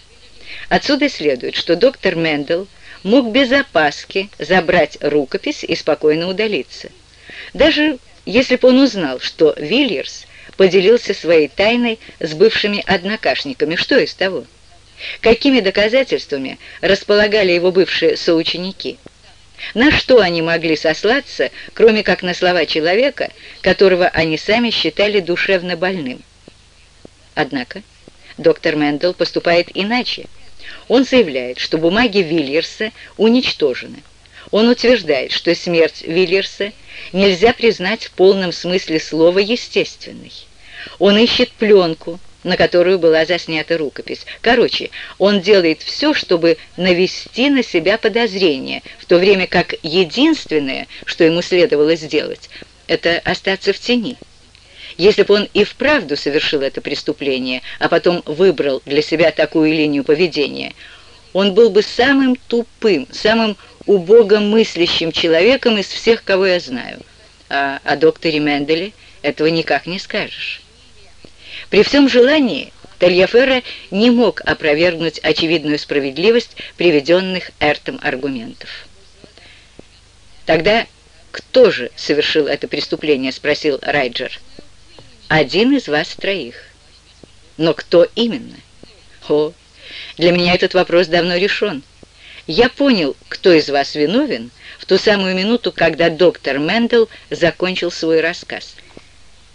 Отсюда следует, что доктор Мендел мог без опаски забрать рукопись и спокойно удалиться. Даже если бы он узнал, что Вильерс поделился своей тайной с бывшими однокашниками, что из того? Какими доказательствами располагали его бывшие соученики? На что они могли сослаться, кроме как на слова человека, которого они сами считали душевно больным? Однако доктор Мендел поступает иначе. Он заявляет, что бумаги Вильерса уничтожены. Он утверждает, что смерть Вильерса нельзя признать в полном смысле слова естественной. Он ищет пленку, на которую была заснята рукопись. Короче, он делает все, чтобы навести на себя подозрение, в то время как единственное, что ему следовало сделать, это остаться в тени. Если бы он и вправду совершил это преступление, а потом выбрал для себя такую линию поведения, он был бы самым тупым, самым убогомыслящим человеком из всех, кого я знаю. А о докторе Менделе этого никак не скажешь. При всем желании Тельяфера не мог опровергнуть очевидную справедливость приведенных Эртом аргументов. «Тогда кто же совершил это преступление?» — спросил Райджер. «Один из вас троих». «Но кто именно?» «О, для меня этот вопрос давно решен. Я понял, кто из вас виновен, в ту самую минуту, когда доктор Мендел закончил свой рассказ.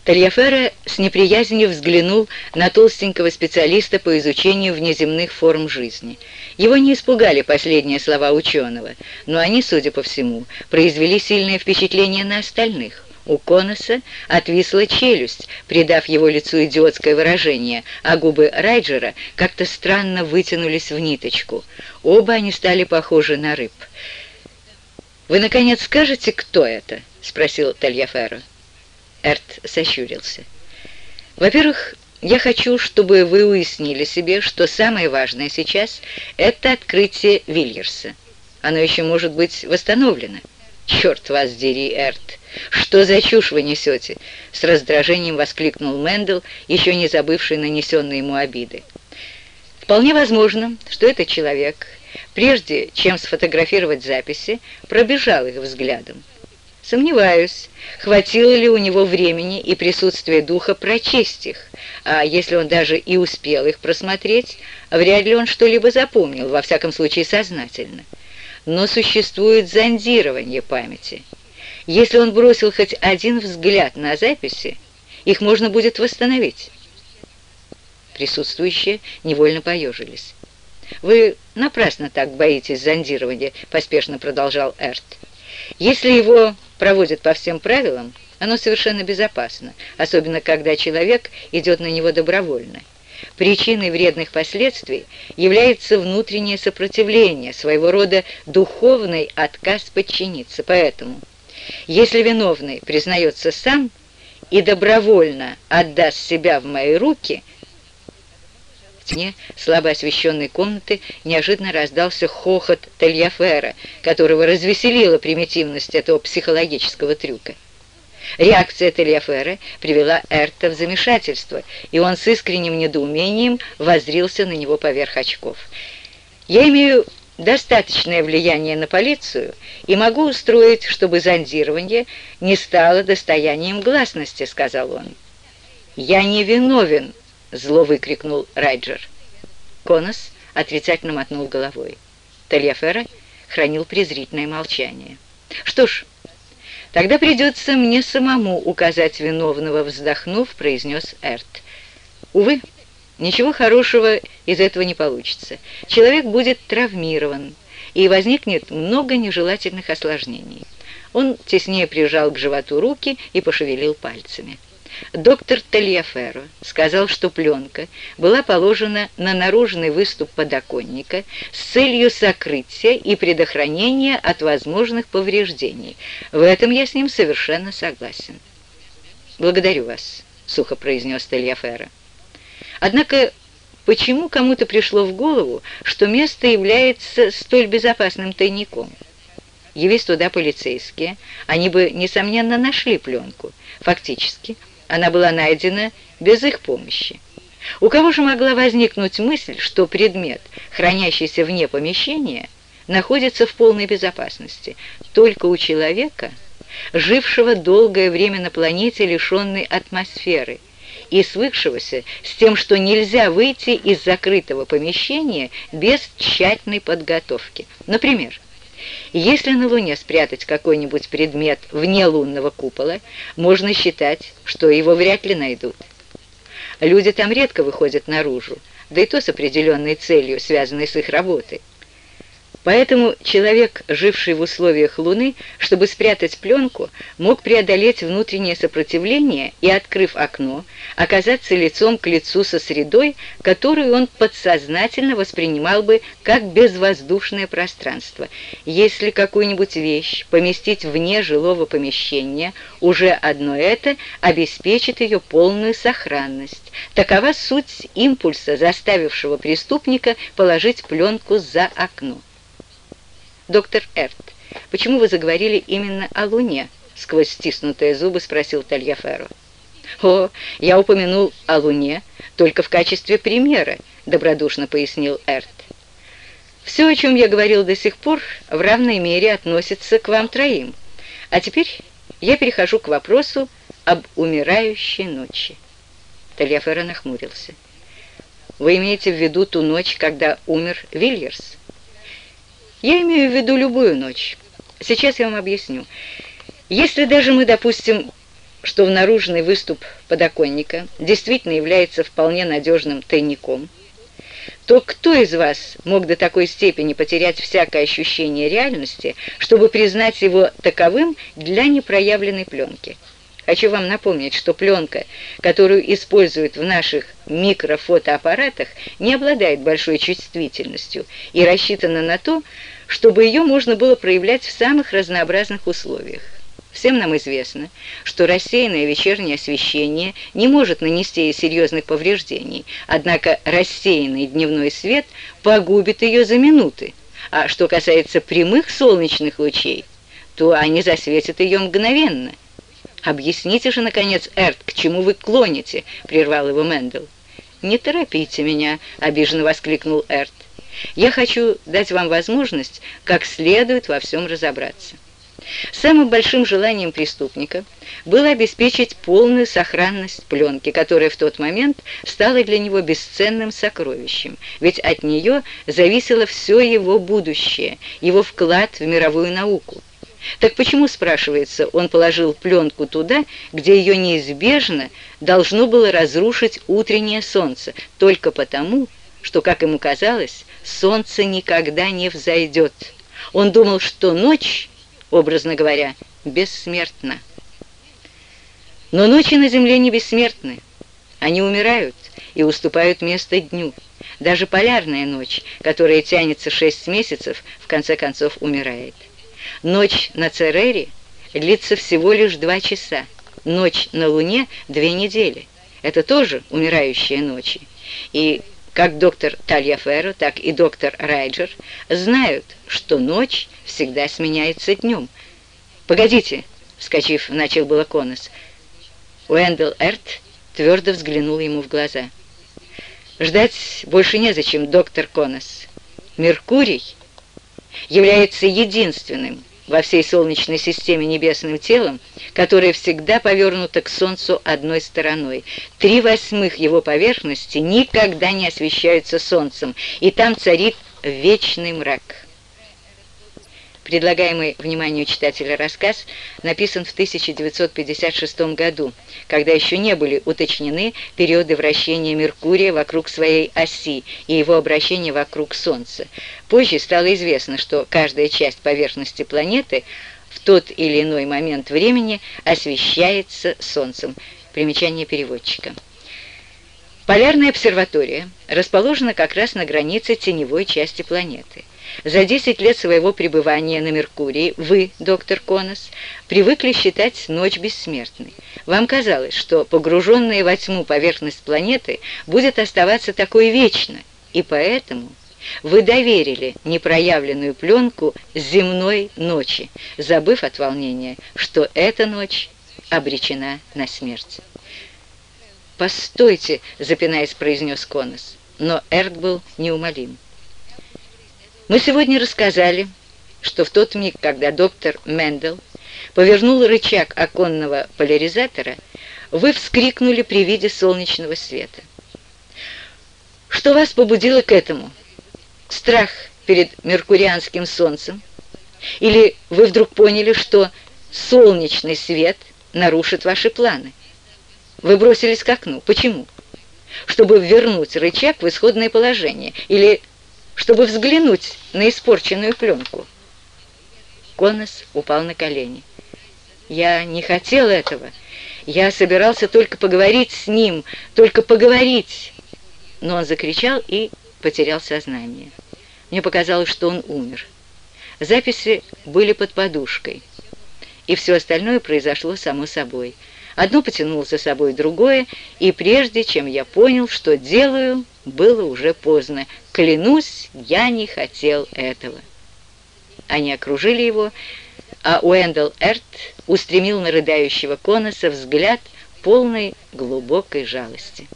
Тальяфера с неприязнью взглянул на толстенького специалиста по изучению внеземных форм жизни. Его не испугали последние слова ученого, но они, судя по всему, произвели сильное впечатление на остальных. У Коноса отвисла челюсть, придав его лицу идиотское выражение, а губы Райджера как-то странно вытянулись в ниточку. Оба они стали похожи на рыб. «Вы, наконец, скажете, кто это?» — спросил Тальяферо. Эрт сощурился. «Во-первых, я хочу, чтобы вы уяснили себе, что самое важное сейчас — это открытие Вильерса. Оно еще может быть восстановлено». «Черт вас дери, Эрт! Что за чушь вы несете?» С раздражением воскликнул Мендел, еще не забывший нанесенные ему обиды. «Вполне возможно, что этот человек, прежде чем сфотографировать записи, пробежал их взглядом. Сомневаюсь, хватило ли у него времени и присутствия духа прочесть их, а если он даже и успел их просмотреть, вряд ли он что-либо запомнил, во всяком случае сознательно но существует зондирование памяти. Если он бросил хоть один взгляд на записи, их можно будет восстановить. Присутствующие невольно поежились. «Вы напрасно так боитесь зондирования», — поспешно продолжал Эрт. «Если его проводят по всем правилам, оно совершенно безопасно, особенно когда человек идет на него добровольно. Причиной вредных последствий является внутреннее сопротивление, своего рода духовный отказ подчиниться. Поэтому, если виновный признается сам и добровольно отдаст себя в мои руки, тьме слабо освещенной комнаты неожиданно раздался хохот Тельяфера, которого развеселила примитивность этого психологического трюка. Реакция Тельяфера привела Эрта в замешательство, и он с искренним недоумением возрился на него поверх очков. «Я имею достаточное влияние на полицию и могу устроить, чтобы зондирование не стало достоянием гласности», — сказал он. «Я не виновен!» — зло выкрикнул Райджер. Конос отрицательно мотнул головой. Тальяфера хранил презрительное молчание. «Что ж, тогда придется мне самому указать виновного», — вздохнув, произнес Эрт. «Увы, ничего хорошего из этого не получится. Человек будет травмирован, и возникнет много нежелательных осложнений». Он теснее прижал к животу руки и пошевелил пальцами. Доктор Тельяферо сказал, что пленка была положена на наружный выступ подоконника с целью сокрытия и предохранения от возможных повреждений. В этом я с ним совершенно согласен. «Благодарю вас», — сухо произнес Тельяферо. «Однако почему кому-то пришло в голову, что место является столь безопасным тайником?» Явись туда полицейские, они бы, несомненно, нашли пленку. Фактически, она была найдена без их помощи. У кого же могла возникнуть мысль, что предмет, хранящийся вне помещения, находится в полной безопасности? Только у человека, жившего долгое время на планете, лишенной атмосферы, и свыкшегося с тем, что нельзя выйти из закрытого помещения без тщательной подготовки. Например, если на Луне спрятать какой-нибудь предмет вне лунного купола, можно считать, что его вряд ли найдут. Люди там редко выходят наружу, да и то с определенной целью, связанной с их работой. Поэтому человек, живший в условиях Луны, чтобы спрятать пленку, мог преодолеть внутреннее сопротивление и, открыв окно, оказаться лицом к лицу со средой, которую он подсознательно воспринимал бы как безвоздушное пространство. Если какую-нибудь вещь поместить вне жилого помещения, уже одно это обеспечит ее полную сохранность. Такова суть импульса, заставившего преступника положить пленку за окно. «Доктор Эрт, почему вы заговорили именно о Луне?» Сквозь стиснутые зубы спросил Тальяферо. «О, я упомянул о Луне только в качестве примера», добродушно пояснил Эрт. «Все, о чем я говорил до сих пор, в равной мере относится к вам троим. А теперь я перехожу к вопросу об умирающей ночи». Тальяферо нахмурился. «Вы имеете в виду ту ночь, когда умер Вильерс?» Я имею в виду любую ночь. Сейчас я вам объясню. Если даже мы допустим, что в наружный выступ подоконника действительно является вполне надежным тайником, то кто из вас мог до такой степени потерять всякое ощущение реальности, чтобы признать его таковым для непроявленной пленки? Хочу вам напомнить, что пленка, которую используют в наших микрофотоаппаратах, не обладает большой чувствительностью и рассчитана на то, чтобы ее можно было проявлять в самых разнообразных условиях. Всем нам известно, что рассеянное вечернее освещение не может нанести ей серьезных повреждений, однако рассеянный дневной свет погубит ее за минуты. А что касается прямых солнечных лучей, то они засветят ее мгновенно – «Объясните же, наконец, Эрт, к чему вы клоните?» — прервал его Мэндл. «Не торопите меня», — обиженно воскликнул Эрт. «Я хочу дать вам возможность как следует во всем разобраться». Самым большим желанием преступника было обеспечить полную сохранность пленки, которая в тот момент стала для него бесценным сокровищем, ведь от нее зависело все его будущее, его вклад в мировую науку. Так почему, спрашивается, он положил пленку туда, где ее неизбежно должно было разрушить утреннее солнце, только потому, что, как ему казалось, солнце никогда не взойдет. Он думал, что ночь, образно говоря, бессмертна. Но ночи на земле не бессмертны. Они умирают и уступают место дню. Даже полярная ночь, которая тянется шесть месяцев, в конце концов умирает. Ночь на Церере длится всего лишь два часа, ночь на Луне — две недели. Это тоже умирающие ночи. И как доктор Тальяферо, так и доктор Райджер знают, что ночь всегда сменяется днем. «Погодите!» — вскочив, начал было Конос. Уэндел Эрт твердо взглянул ему в глаза. «Ждать больше незачем, доктор Конос. Меркурий является единственным во всей Солнечной системе небесным телом, которое всегда повернуто к Солнцу одной стороной. Три восьмых его поверхности никогда не освещаются Солнцем, и там царит вечный мрак. Предлагаемый вниманию читателя рассказ написан в 1956 году, когда еще не были уточнены периоды вращения Меркурия вокруг своей оси и его обращения вокруг Солнца. Позже стало известно, что каждая часть поверхности планеты в тот или иной момент времени освещается Солнцем. Примечание переводчика. Полярная обсерватория расположена как раз на границе теневой части планеты. За 10 лет своего пребывания на Меркурии вы, доктор Конос, привыкли считать ночь бессмертной. Вам казалось, что погруженная во тьму поверхность планеты будет оставаться такой вечно, и поэтому вы доверили непроявленную пленку земной ночи, забыв от волнения, что эта ночь обречена на смерть. «Постойте!» — запинаясь, произнес Конос. Но Эрт был неумолим. Мы сегодня рассказали, что в тот миг, когда доктор Мендел повернул рычаг оконного поляризатора, вы вскрикнули при виде солнечного света. Что вас побудило к этому? Страх перед меркурианским солнцем? Или вы вдруг поняли, что солнечный свет нарушит ваши планы? Вы бросились к окну. Почему? Чтобы вернуть рычаг в исходное положение или чтобы взглянуть на испорченную пленку. Конос упал на колени. Я не хотел этого. Я собирался только поговорить с ним, только поговорить. Но он закричал и потерял сознание. Мне показалось, что он умер. Записи были под подушкой, и все остальное произошло само собой – Одно потянуло за собой другое, и прежде чем я понял, что делаю, было уже поздно. Клянусь, я не хотел этого. Они окружили его, а Уэндел Эрт устремил на рыдающего Коноса взгляд полной глубокой жалости.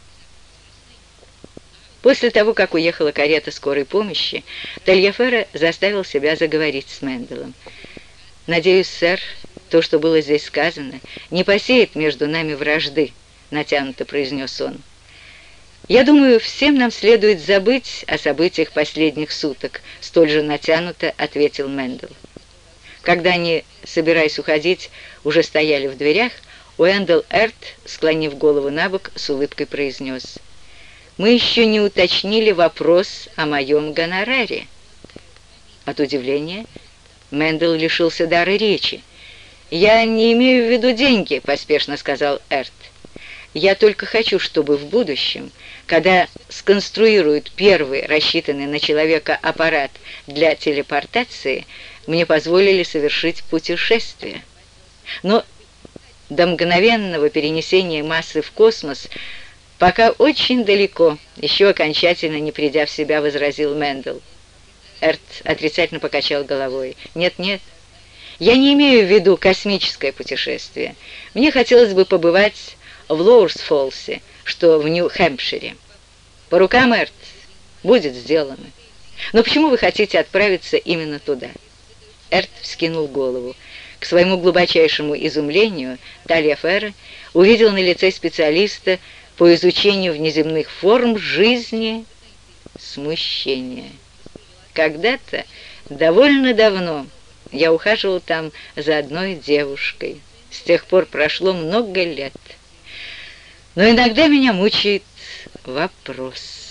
После того, как уехала карета скорой помощи, Тельяфера заставил себя заговорить с Менделом. «Надеюсь, сэр, то, что было здесь сказано, не посеет между нами вражды», — натянуто произнес он. «Я думаю, всем нам следует забыть о событиях последних суток», — столь же натянуто ответил Мендел. Когда они, собираясь уходить, уже стояли в дверях, Уэндел Эрт, склонив голову на бок, с улыбкой произнес. «Мы еще не уточнили вопрос о моем гонораре». От удивления Мендел лишился дара речи. «Я не имею в виду деньги», — поспешно сказал Эрт. «Я только хочу, чтобы в будущем, когда сконструируют первый рассчитанный на человека аппарат для телепортации, мне позволили совершить путешествие. Но до мгновенного перенесения массы в космос пока очень далеко, еще окончательно не придя в себя, возразил Мендел. Эрт отрицательно покачал головой. «Нет-нет, я не имею в виду космическое путешествие. Мне хотелось бы побывать в Лоурс-Фолсе, что в Нью-Хэмпшире. По рукам, Эрт, будет сделано. Но почему вы хотите отправиться именно туда?» Эрт вскинул голову. К своему глубочайшему изумлению Талья Ферра увидел на лице специалиста по изучению внеземных форм жизни смущение. Когда-то, довольно давно, я ухаживал там за одной девушкой. С тех пор прошло много лет. Но иногда меня мучает вопрос.